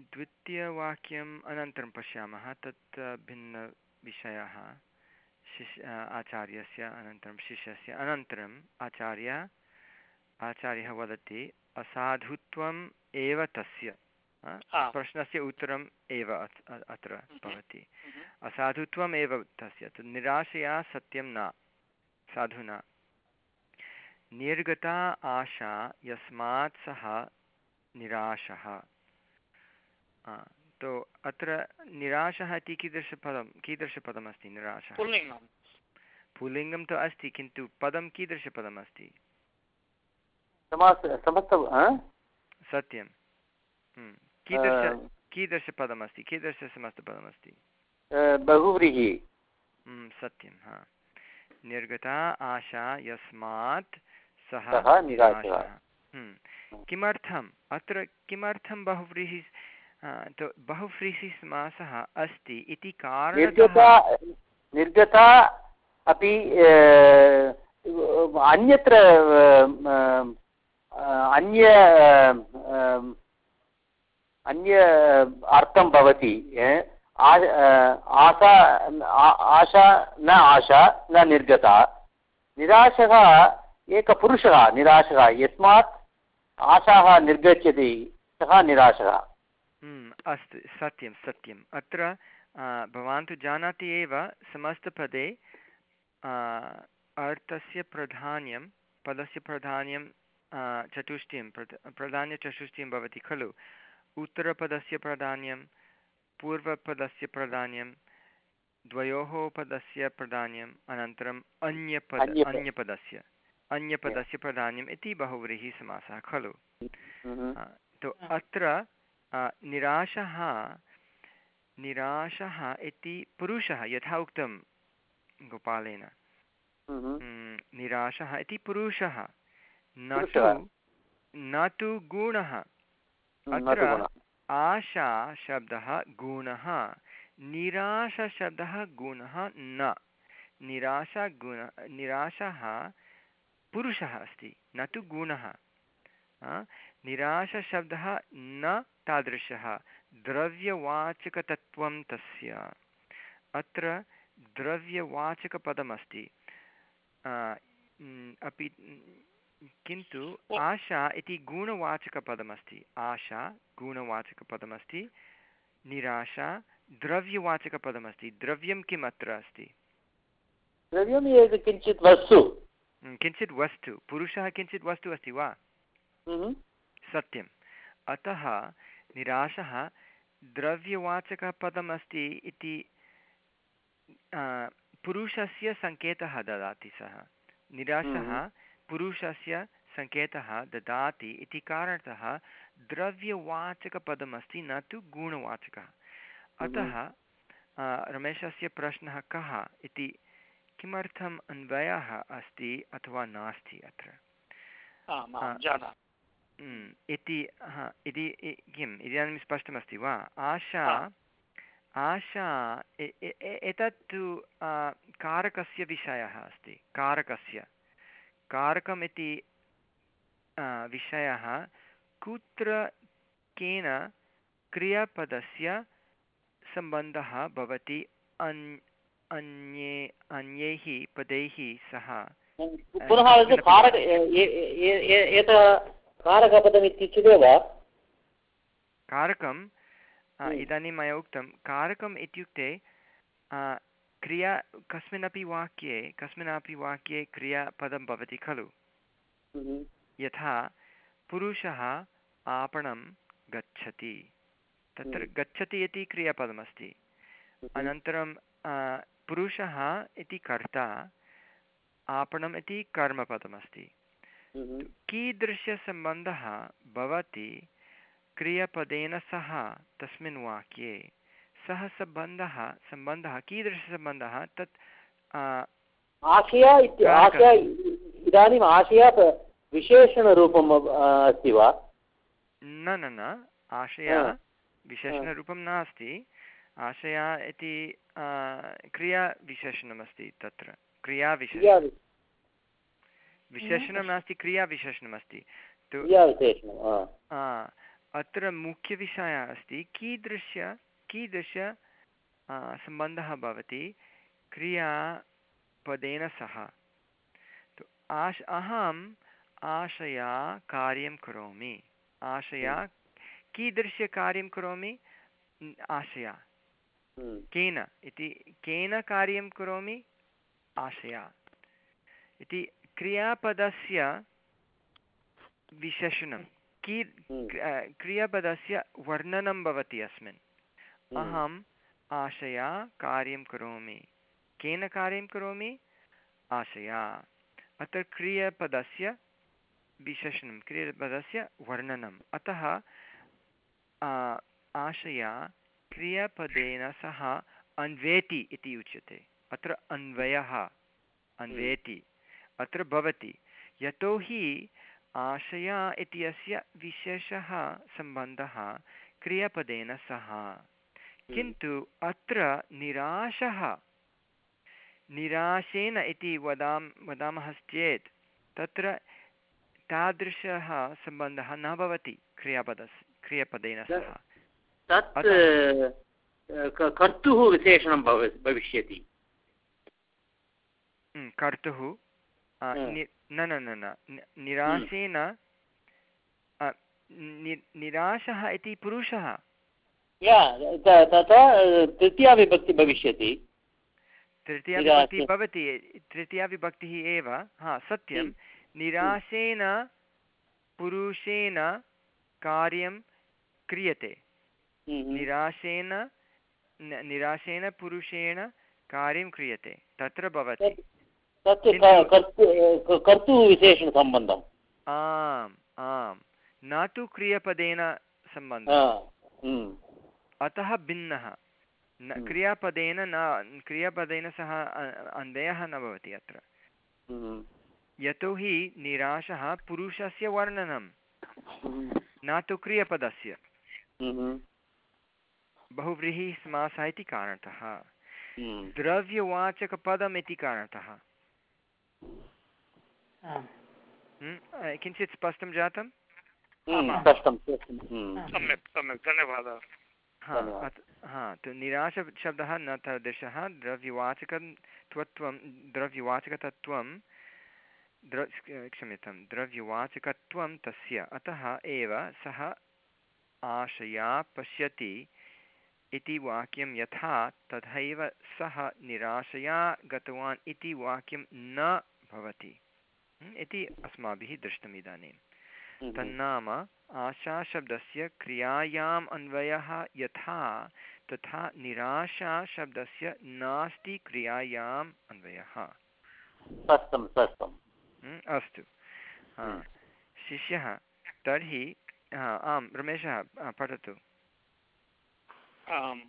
[SPEAKER 1] द्वितीयवाक्यम् अनन्तरं पश्यामः, तत् भिन्नविषयः। शिष्य आचार्यस्य अनन्तरं शिष्यस्य अनन्तरम् आचार्य आचार्यः वदति असाधुत्वम् एव तस्य। प्रश्नस्य उत्तरम् एव अत्र। भवति। असाधुत्वम् एव तस्य निराशया सत्यं न साधुना। निर्गता आशा यस्मात् सः निराशः। तो अत्र निराशः इति कीदृशपदं कीदृशपदमस्ति निराशः? पुल्लिङ्गं तु अस्ति किन्तु पदं कीदृशपदम् अस्ति सत्यं। हम्म। कीदृश कीदृशपदमस्ति? कीदृशसमस्तपदमस्ति?
[SPEAKER 2] बहुव्रीहि।
[SPEAKER 1] हम्म, सत्यं हा। निर्गता आशा यस्मात् सः हम्म। किमर्थम्? अत्र किमर्थं बहुव्रीहिः? तो बहुव्रीहि समासः अस्ति इति कारणतः
[SPEAKER 2] निर्गता अपि अन्यत्र अन्य अन्य अर्थं भवति आशा आशा न आशा, न निर्गता। निराशः एकपुरुषः, निराशः, यस्मात् आशाः निर्गच्छति, सः निराशः।
[SPEAKER 1] अस्तु सत्यं सत्यम्। अत्र भवान् तु जानाति एव समस्तपदे अर्थस्य प्राधान्यं पदस्य प्राधान्यं चतुष्टयं प्रध प्राधान्यचतुष्टयं भवति खलु? उत्तरपदस्य प्राधान्यं पूर्वपदस्य प्राधान्यं द्वयोः पदस्य प्राधान्यम् अनन्तरम् अन्यपद अन्यपदस्य अन्यपदस्य प्राधान्यम् इति बहुव्रीहि समासः खलु अत्र निराशः निराशः इति पुरुषः यथा उक्तं गोपालेन। निराशः इति पुरुषः न तु न तु गुणः। अत्र आशा शब्दः गुणः निराशशब्दः गुणः न। निराशगुण निराशः पुरुषः अस्ति न तु गुणः। निराशशब्दः न तादृशः। द्रव्यवाचकतत्त्वं तस्य। अत्र द्रव्यवाचकपदमस्ति। अपि किन्तु आशा इति गुणवाचकपदमस्ति। आशा गुणवाचकपदमस्ति। निराशा द्रव्यवाचकपदमस्ति। द्रव्यं किम् अत्र अस्ति?
[SPEAKER 2] द्रव्यं किञ्चित् वस्तु।
[SPEAKER 1] किञ्चित् वस्तु। पुरुषः किञ्चित् वस्तु अस्ति वा? सत्यम्। अतः निराशः द्रव्यवाचकपदम् अस्ति इति पुरुषस्य सङ्केतः ददाति सः। निराशः पुरुषस्य सङ्केतः ददाति इति कारणतः द्रव्यवाचकपदमस्ति न तु गुणवाचकः। अतः रमेशस्य प्रश्नः कः इति किमर्थम् अन्वयः अस्ति अथवा नास्ति अत्र? इति इति किम्? इदानीं स्पष्टमस्ति वा? आशा आशा एतत् तु कारकस्य विषयः अस्ति कारकस्य। कारकम् इति विषयः कुत्र केन क्रियापदस्य सम्बन्धः भवति अन् अन्ये अन्यैः पदैः सह?
[SPEAKER 2] पुनः कारक एतत् कारकपदम् इत्युच्यते वा
[SPEAKER 1] कारकम् इदानीं मया उक्तं कारकम् इत्युक्ते क्रिया कस्मिन्नपि वाक्ये कस्मिन्नपि वाक्ये क्रियापदं भवति खलु। यथा पुरुषः आपणं गच्छति। तत्र गच्छति इति क्रियापदमस्ति। अनन्तरं पुरुषः इति कर्ता आपणम् इति कर्मपदमस्ति। कीदृशसम्बन्धः भवति क्रियपदेन सह तस्मिन् वाक्ये? सः सम्बन्धः सम्बन्धः कीदृशसम्बन्धः? तत्
[SPEAKER 2] आशया आशया इदानीम् आशया विशेषणरूपम् अस्ति वा?
[SPEAKER 1] न न न आशया विशेषणरूपं नास्ति। आशया इति क्रियाविशेषणमस्ति तत्र। क्रियाविशेषणं विशेषणं नास्ति क्रियाविशेषणमस्ति तु अत्र मुख्यविषयः अस्ति कीदृश कीदृश सम्बन्धः भवति क्रियापदेन सह। तु आश अहम् आशया कार्यं करोमि। आशया कीदृशकार्यं करोमि? आशया। हम्म। केन? इति केन कार्यं करोमि? आशया। इति क्रियापदस्य विशेषणं। की हम्म। क्रियापदस्य वर्णनं भवति अस्मिन्। अहम् आशया कार्यं करोमि। केन कार्यं करोमि? आशया। अत्र क्रियपदस्य विशेषणं क्रियपदस्य वर्णनम्। अतः आशया क्रियपदेन सह अन्वेति इति उच्यते। अत्र अन्वयः अन्वेति। अत्र भवति। यतोहि आशया इत्यस्य विशेषः सम्बन्धः क्रियापदेन सह। हम्म। किन्तु अत्र निराशः निराशेन इति वदाम वदामः चेत् तत्र तादृशः सम्बन्धः न भवति क्रियापदस् क्रियापदेन सह।
[SPEAKER 2] कर्तुः विशेषणं भविष्यति।
[SPEAKER 1] हम्म, कर्तुः न न न न निराशेन निराशः इति पुरुषः।
[SPEAKER 2] तथा भविष्यति।
[SPEAKER 1] तृतीयाविभक्तिः भवति तृतीयाविभक्तिः एव हा सत्यं हम्म। निराशेन पुरुषेण कार्यं क्रियते।
[SPEAKER 2] हम्म।
[SPEAKER 1] निराशेन निराशेन पुरुषेण कार्यं क्रियते तत्र भवति।
[SPEAKER 2] तत् कर्तुविशेषणसम्बन्धम्।
[SPEAKER 1] आम् आम्। न तु क्रियपदेन सम्बन्धः। अतः भिन्नः। न। क्रियापदेन न क्रियापदेन सह अन्वयः न भवति अत्र। यतोहि निराशः पुरुषस्य वर्णनं न तु क्रियपदस्य। बहुव्रीहिः समासः इति कारणतः। द्रव्यवाचकपदम् इति कारणतः। किञ्चित् स्पष्टं जातं?
[SPEAKER 2] हम्म, हम्म।
[SPEAKER 3] सम्यक् सम्यक् धन्यवादः।
[SPEAKER 1] हा
[SPEAKER 2] धन्यवादः।
[SPEAKER 1] हा तु निराशशब्दः न तादृशः द्रव्यवाचकं त्वत्वं द्रव्यवाचकतत्त्वं द्र क्षम्यतां द्रव्यवाचकत्वं तस्य अतः एव सः आशया पश्यति इति वाक्यं यथा तथैव सः निराशया गतवान् इति वाक्यं न भवति इति अस्माभिः दृष्टम् इदानीं
[SPEAKER 2] हम्म।
[SPEAKER 1] तन्नाम आशाशब्दस्य क्रियायाम् अन्वयः यथा तथा निराशाशब्दस्य नास्ति क्रियायाम् अन्वयः अस्तु हा
[SPEAKER 2] हम्म।
[SPEAKER 1] शिष्यः तर्हि हा, आं रमेशः पठतु
[SPEAKER 3] आम्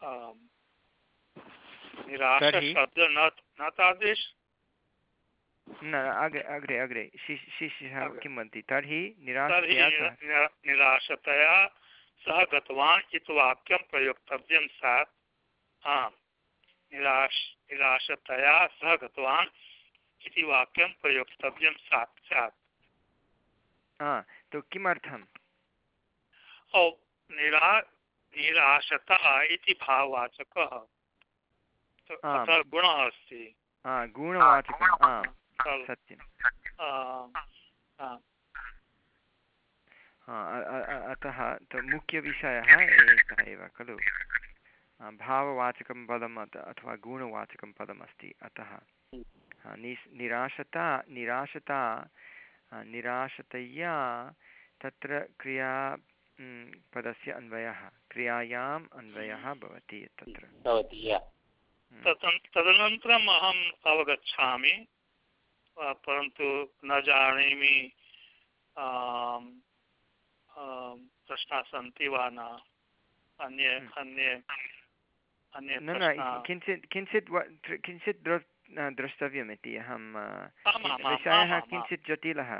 [SPEAKER 3] आम्
[SPEAKER 1] तर्हि?
[SPEAKER 3] निराशशब्द न न तादृश
[SPEAKER 1] न अग्रे अग्रे अग्रे शिष्यः किं वदति तर्हि
[SPEAKER 3] निराशतया सः गतवान् इति वाक्यं प्रयोक्तव्यं स्यात् आम्। निराश निराशतया सः गतवान् इति वाक्यं प्रयोक्तव्यं स्यात्।
[SPEAKER 1] तु किमर्थं
[SPEAKER 3] ओ निरा निराशतः इति भाववाचकः। गुणः अस्ति।
[SPEAKER 1] हा
[SPEAKER 3] खलु?
[SPEAKER 1] सत्यं अतः तु मुख्यविषयः एकः एव खलु। भाववाचकं पदम् अथ अथवा गुणवाचकं पदम् अस्ति अतः। हा, निस् निराशता निराशता निराशतया तत्र क्रिया पदस्य अन्वयः क्रियायाम् अन्वयः भवति तत्र।
[SPEAKER 3] तदनन्तरम् अहम् अवगच्छामि। परन्तु न जानामि आम्, आम्, प्रश्नाः सन्ति वा न अन्ये। अन्ये अन्ये
[SPEAKER 1] न न किञ्चित् किञ्चित् किञ्चित् द्र द्रष्टव्यमिति अहं विषयः किञ्चित् जटिलः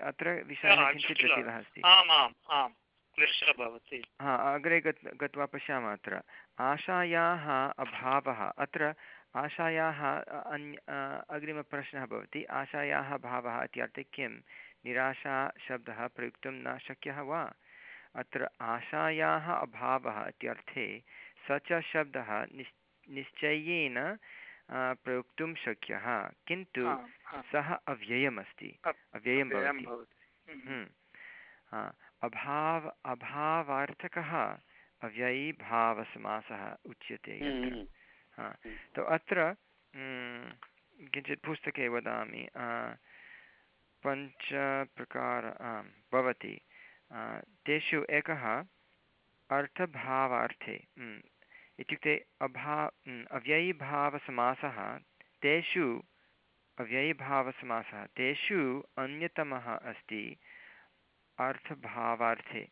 [SPEAKER 1] अत्र विषयः किञ्चित्
[SPEAKER 3] जटिलः।
[SPEAKER 1] अस्ति
[SPEAKER 3] आम् आम् आम् क्लेशः भवति
[SPEAKER 1] हा अग्रे गत् गत्वा पश्यामः अत्र आशायाः अभावः। अत्र आशायाः अन्य अग्रिमप्रश्नः भवति। आशायाः भावः इत्यर्थे किं? निराशा शब्दः प्रयुक्तुं न शक्यः वा? अत्र आशायाः अभावः इत्यर्थे स च शब्दः निश् निश्चयेन प्रयोक्तुं शक्यः। किन्तु सः अव्ययमस्ति। अव्ययं भवति।
[SPEAKER 3] भवति। हम्म,
[SPEAKER 1] हम्म। अभाव अभावार्थकः अव्ययीभावसमासः उच्यते यत्र।
[SPEAKER 2] हम्म।
[SPEAKER 1] हा। तु अत्र किञ्चित् पुस्तके वदामि पञ्चप्रकार भवति। तेषु एकः अर्थभावार्थे इत्युक्ते अभा अव्ययीभावसमासः तेषु अव्ययीभावसमासः तेषु अन्यतमः अस्ति अर्थभावार्थे।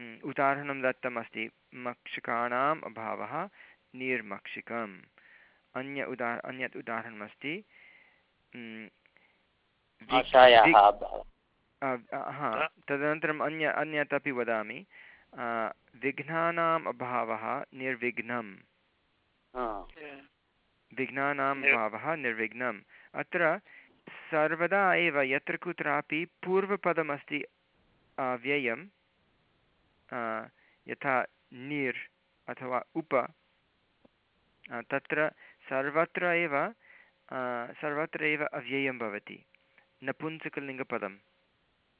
[SPEAKER 1] उदाहरणं दत्तमस्ति मक्षिकाणाम् अभावः निर्मक्षिकम्। अन्य उदा अन्यत् उदाहरणमस्ति अ- हा तदनन्तरम् अन्य अन्यत् अपि वदामि विघ्नानाम् अभावः निर्विघ्नं
[SPEAKER 2] हा।
[SPEAKER 1] विघ्नानाम् अभावः निर्विघ्नम्। अत्र सर्वदा एव यत्र कुत्रापि पूर्वपदमस्ति व्ययं यथा निर् अथवा उप। तत्र सर्वत्र एव सर्वत्र एव अव्ययं भवति। नपुंसकलिङ्गपदं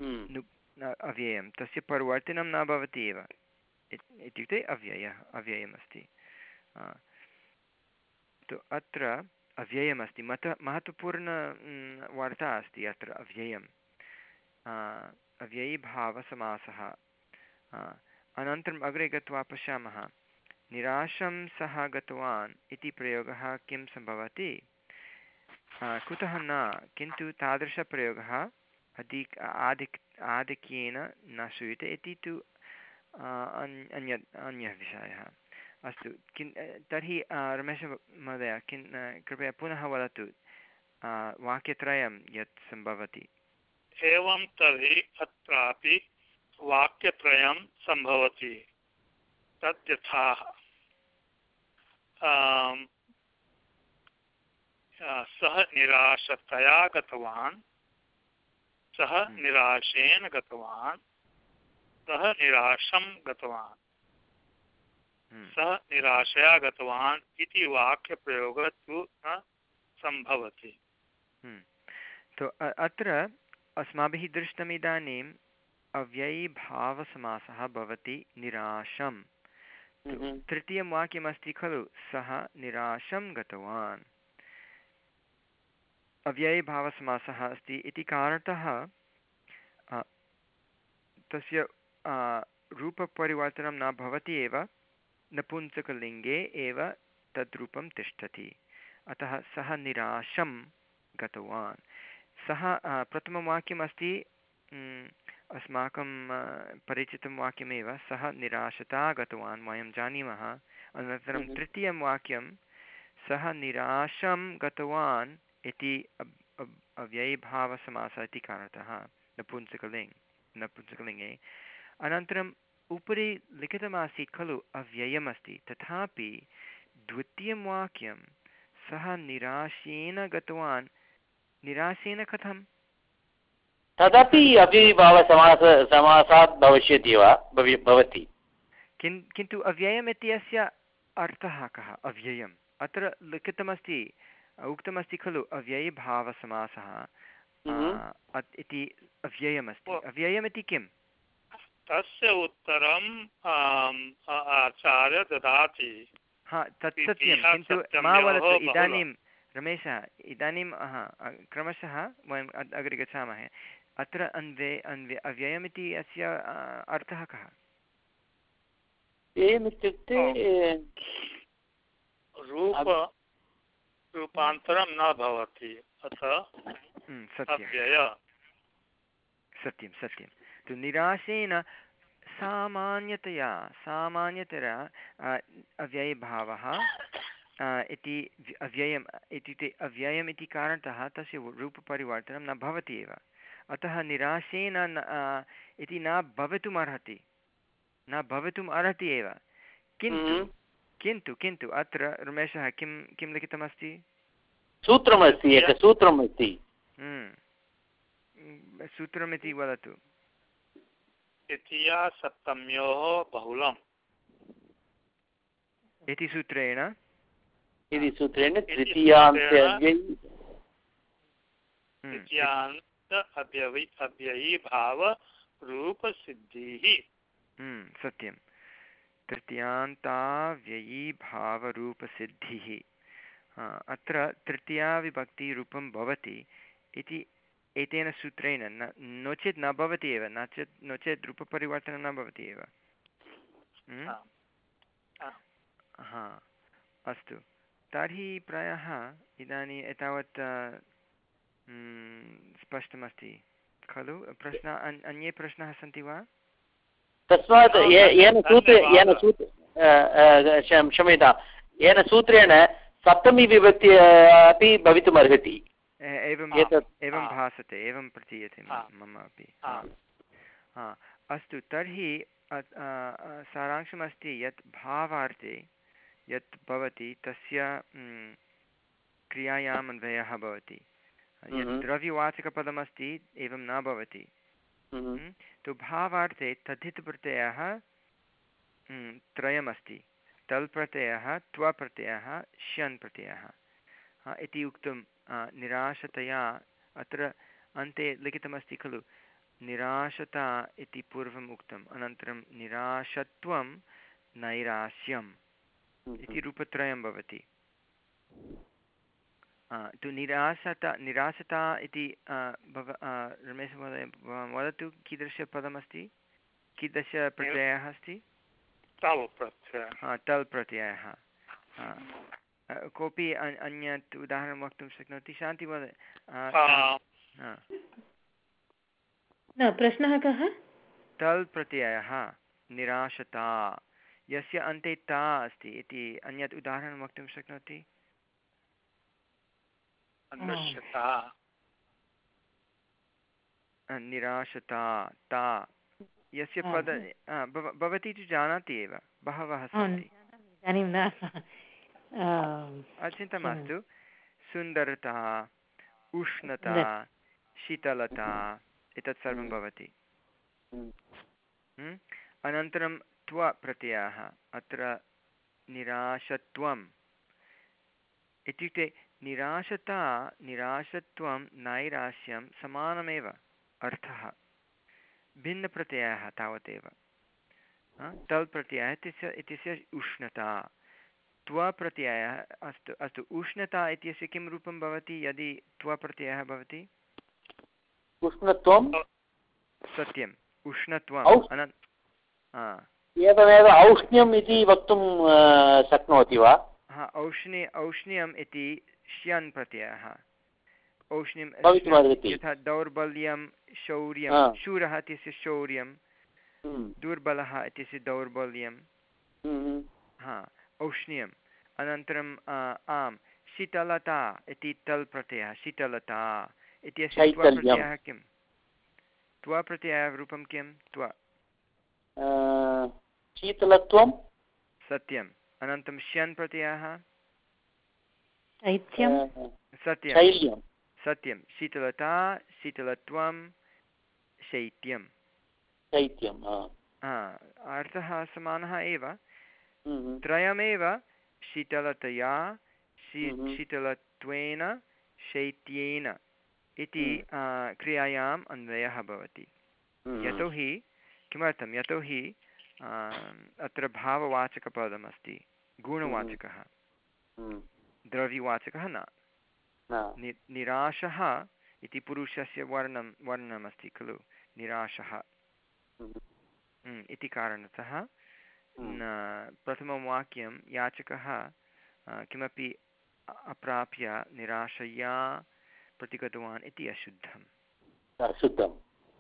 [SPEAKER 2] हम्म।
[SPEAKER 1] अव्ययं। तस्य परिवर्तनं न भवति एव। इत्युक्ते अव्ययः अव्ययमस्ति। तु अत्र अव्ययमस्ति। मत महत्त्वपूर्ण वार्ता अस्ति अत्र अव्ययं आ, अव्ययीभावसमासः। अनन्तरम् अग्रे गत्वा पश्यामः। निराशं सः गतवान् इति प्रयोगः किं सम्भवति? कुतः न? किन्तु तादृशप्रयोगः अधिक आधिक् आधिक्येन न श्रूयते। इति तु आ, अन्यत् अन्यः विषयः अस्तु किं तर्हि आ, रमेश महोदय किं कृपया पुनः वदतु वाक्यत्रयं यत् सम्भवति।
[SPEAKER 3] एवं तर्हि अत्रापि वाक्यत्रयं सम्भवति। तत् यथा आम्, आ, सः निराशतया गतवान् सः निराशेन गतवान् सः निराशं गतवान्।
[SPEAKER 1] हम्म,
[SPEAKER 3] सः निराशया गतवान् इति वाक्यप्रयोगः तु न सम्भवति।
[SPEAKER 1] हम्म। तो अत्र अस्माभिः दृष्टम् इदानीम् अव्ययीभावसमासः भवति निराशं
[SPEAKER 2] हम्म,
[SPEAKER 1] तृतीयं वाक्यमस्ति खलु सः निराशं गतवान्। अव्ययीभावसमासः अस्ति इति कारणतः तस्य रूपपरिवर्तनं न भवति एव नपुंसकलिङ्गे एव तद् रूपं तिष्ठति। अतः सः निराशं गतवान्। सः प्रथमं वाक्यमस्ति अस्माकं परिचितं वाक्यमेव सः निराशता गतवान् वयं जानीमः। अनन्तरं
[SPEAKER 2] Mhm.
[SPEAKER 1] तृतीयं वाक्यं सः निराशं गतवान् इति अव्ययीभावसमासः इति कारणतः। नपुंसकलिङ्ग् नपुंसकलिङ्गे अनन्तरम् उपरि लिखितमासीत् खलु अव्ययमस्ति। तथापि द्वितीयं वाक्यं सः निराशेन गतवान्। निराशेन कथं
[SPEAKER 2] तदपि अव्ययीभावसमास समासात् भविष्यति वा? भवि भवति।
[SPEAKER 1] किन् किन्तु अव्ययम् इत्यस्य अर्थः कः? अव्ययम्। अत्र लिखितमस्ति उक्तमस्ति खलु अव्ययीभावसमासः। अत् इति अव्ययमस्ति। अव्ययमिति किम्?
[SPEAKER 3] तस्य उत्तरम् आचार्य ददाति।
[SPEAKER 1] हा तत् सत्यं। किन्तु मा वदतु इदानीं रमेशः इदानीं क्रमशः वयम् अग्रे गच्छामः अत्र अन्वे अन्वे अव्ययमिति अस्य अर्थः कः?
[SPEAKER 2] एवमित्युक्ते
[SPEAKER 3] रूप रूपान्तरं न भवति अतः
[SPEAKER 1] हम्म,
[SPEAKER 3] अव्यय।
[SPEAKER 1] सत्यं सत्यं तु निराशेन सामान्यतया सामान्यतया अव्ययभावः इति अव्ययम् इत्युक्ते अव्ययम् इति कारणतः तस्य रूपपरिवर्तनं न भवति एव। अतः निराशेन न इति न भवितुमर्हति न भवितुम् अर्हति एव। किन्तु
[SPEAKER 2] Mhm.
[SPEAKER 1] किन्तु किन्तु अत्र रमेशः किं किं लिखितमस्ति?
[SPEAKER 2] सूत्रमस्ति एकसूत्रमस्ति
[SPEAKER 1] हम्म। सूत्रमिति वदतु।
[SPEAKER 3] तृतीया सप्तम्योः बहुलम्।
[SPEAKER 1] इति सूत्रेण?
[SPEAKER 2] इति सूत्रेण
[SPEAKER 3] इति
[SPEAKER 2] तृतीयान्ते
[SPEAKER 3] सूत्रेण
[SPEAKER 2] अव्ययी
[SPEAKER 3] अव्ययी भाव रूपसिद्धिः।
[SPEAKER 1] हम्म, सत्यं। तृतीयान्ताव्ययीभावरूपसिद्धिः। हा, अत्र तृतीयाविभक्तिरूपं भवति इति एतेन सूत्रेण न नो चेत् न भवति एव न चेत् नो चेत् रूपपरिवर्तनं न भवति एव। हम्म? हा अस्तु। तर्हि प्रायः इदानीम् एतावत् स्पष्टमस्ति। खलु? प्रश्नाः अन्- अन्ये प्रश्नाः सन्ति वा?
[SPEAKER 2] तस्मात् येन सूत्रे येन सूत्र क्षम्यतां येन सूत्रेण सप्तमी विभक्ति अपि भवितुमर्हति।
[SPEAKER 1] ए- एवम् एवं। भासते एवं प्रतीयते म- मम अपि।
[SPEAKER 3] हा।
[SPEAKER 1] हा। हा अस्तु तर्हि सारांशमस्ति यत् भावार्थे यत् भवति तस्य क्रियायाम् अन्वयः भवति। यत्
[SPEAKER 2] Mhm.
[SPEAKER 1] द्रव्यवाचकपदमस्ति एवं न भवति।
[SPEAKER 2] Mhm.
[SPEAKER 1] म्, तु भावार्थे तद्धितप्रत्ययः म्, त्रयमस्ति। तल् प्रत्ययः त्व प्रत्ययः श्यन् प्रत्ययः इति उक्तं निराशतया अत्र अन्ते लिखितमस्ति खलु। निराशता इति पूर्वम् उक्तम् अनन्तरं निराशत्वं नैराश्यम्। इति रूपत्रयं भवति। तु निराशता निराशता इति आ, भव रमेशमहोदय भवान् वदतु कीदृशपदमस्ति कीदृशप्रत्ययः अस्ति
[SPEAKER 3] तव प्रत्ययः
[SPEAKER 1] हा तल् प्रत्ययः कोऽपि अन्यत् उदाहरणं वक्तुं शक्नोति? शान्ति वद हा।
[SPEAKER 4] न प्रश्नः कः?
[SPEAKER 1] तल् प्रत्ययः निराशता। यस्य अन्ते ता अस्ति इति अन्यत् उदाहरणं वक्तुं शक्नोति?
[SPEAKER 3] दृश्यता
[SPEAKER 1] निराशता ता। यस्य पद भव- भवती तु जानाति एव बहवः सन्ति।
[SPEAKER 4] इदानीं न।
[SPEAKER 1] चिन्ता मास्तु सुन्दरता उष्णता शीतलता एतत् सर्वं भवति।
[SPEAKER 2] हम्म।
[SPEAKER 1] अनन्तरं त्व प्रत्ययः अत्र निराशत्वम्। इत्युक्ते निराशता निराशत्वं नैराश्यं समानमेव अर्थः। भिन्नप्रत्ययः तावदेव? तल् प्रत्ययः इत्यस्य इत्यस्य उष्णता। त्वप्रत्ययः अस्तु अस्तु। उष्णता इत्यस्य किं रूपं भवति? यदि त्वप्रत्ययः भवति?
[SPEAKER 2] उष्णत्वं
[SPEAKER 1] सत्यम्। उष्णत्वम्।
[SPEAKER 2] एवमेव औष्ण्यम् इति वक्तुं शक्नोति वा?
[SPEAKER 1] हा औष्ण्य औष्ण्यम् इति श्यन् प्रत्ययः। औष्ण्यं यथा दौर्बल्यं शौर्यं। शूरः इत्यस्य शौर्यं
[SPEAKER 2] हम्म,
[SPEAKER 1] दुर्बलः इत्यस्य दौर्बल्यं।
[SPEAKER 2] हम्म,
[SPEAKER 1] हा औष्ण्यम्। अनन्तरम् आम् शीतलता इति तल् प्रत्ययः शीतलता इत्यस्य। त्वप्रत्ययः किं? त्वप्रत्ययः रूपं किं? त्व।
[SPEAKER 2] शीतलत्वं?
[SPEAKER 1] सत्यम्। अनन्तरं श्यन् प्रत्ययः।
[SPEAKER 4] शैत्यं
[SPEAKER 1] सत्यं सत्यं शीतलता शीतलत्वं शैत्यं
[SPEAKER 2] शैत्यं हा।
[SPEAKER 1] हा अर्थः समानः एव त्रयमेव शीतलतया शी. शीतलत्वेन शैत्येन इति क्रियायाम् अन्वयः भवति यतोहि किमर्थं यतोहि अत्र भाववाचकपदमस्ति गुणवाचकः द्रव्यवाचकः न।
[SPEAKER 2] हा,
[SPEAKER 1] नि निराशः इति पुरुषस्य वर्णं वर्णनमस्ति खलु? निराशः।
[SPEAKER 2] हम्म,
[SPEAKER 1] हम्म, इति कारणतः
[SPEAKER 2] हम्म,
[SPEAKER 1] प्रथमं वाक्यं याचकः किमपि अप्राप्य निराशया प्रतिगतवान् इति अशुद्धम्।
[SPEAKER 2] हा, शुद्धं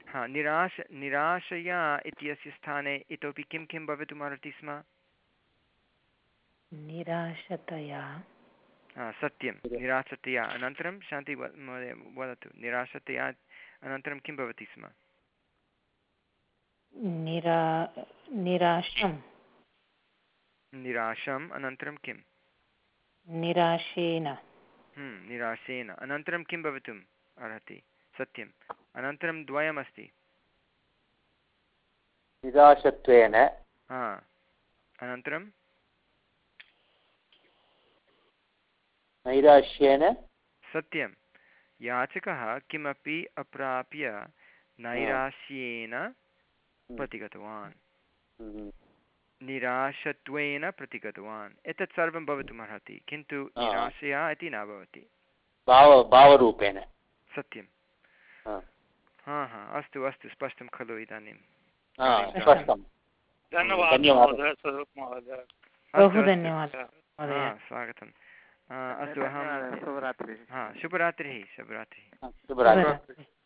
[SPEAKER 1] हा निराश निराशया इत्यस्य स्थाने इतोपि किं किं भवितुमर्हति स्म?
[SPEAKER 4] निराशतया
[SPEAKER 1] सत्यं। निराशतया अनन्तरं शान्ति महोदय वदतु। निराशतया अनन्तरं किं भवति स्म?
[SPEAKER 4] निरा निराशं
[SPEAKER 1] निराशम् अनन्तरं किं?
[SPEAKER 4] निराशेन।
[SPEAKER 1] हम्म, निराशेन। अनन्तरं किं भवितुम् अर्हति? सत्यम्। अनन्तरं द्वयमस्ति।
[SPEAKER 2] निराशत्वेन।
[SPEAKER 1] अनन्तरं?
[SPEAKER 2] नैराश्येन?
[SPEAKER 1] सत्यं। याचकः किमपि अप्राप्य नैराश्येन प्रतिगतवान्।
[SPEAKER 2] हम्म,
[SPEAKER 1] निराशत्वेन प्रतिगतवान्। एतत् सर्वं भवितुमर्हति किन्तु निराशया इति न भवति।
[SPEAKER 2] भाव भावरूपेण।
[SPEAKER 1] सत्यं।
[SPEAKER 2] हा,
[SPEAKER 1] हा हा अस्तु अस्तु स्पष्टं खलु इदानीं।
[SPEAKER 3] धन्यवादः।
[SPEAKER 1] स्वागतं अस्तु अहं
[SPEAKER 5] शुभरात्रिः।
[SPEAKER 1] हा शुभरात्रिः शुभरात्रिः।
[SPEAKER 2] शुभरात्रिः
[SPEAKER 4] शुभरात्रिः।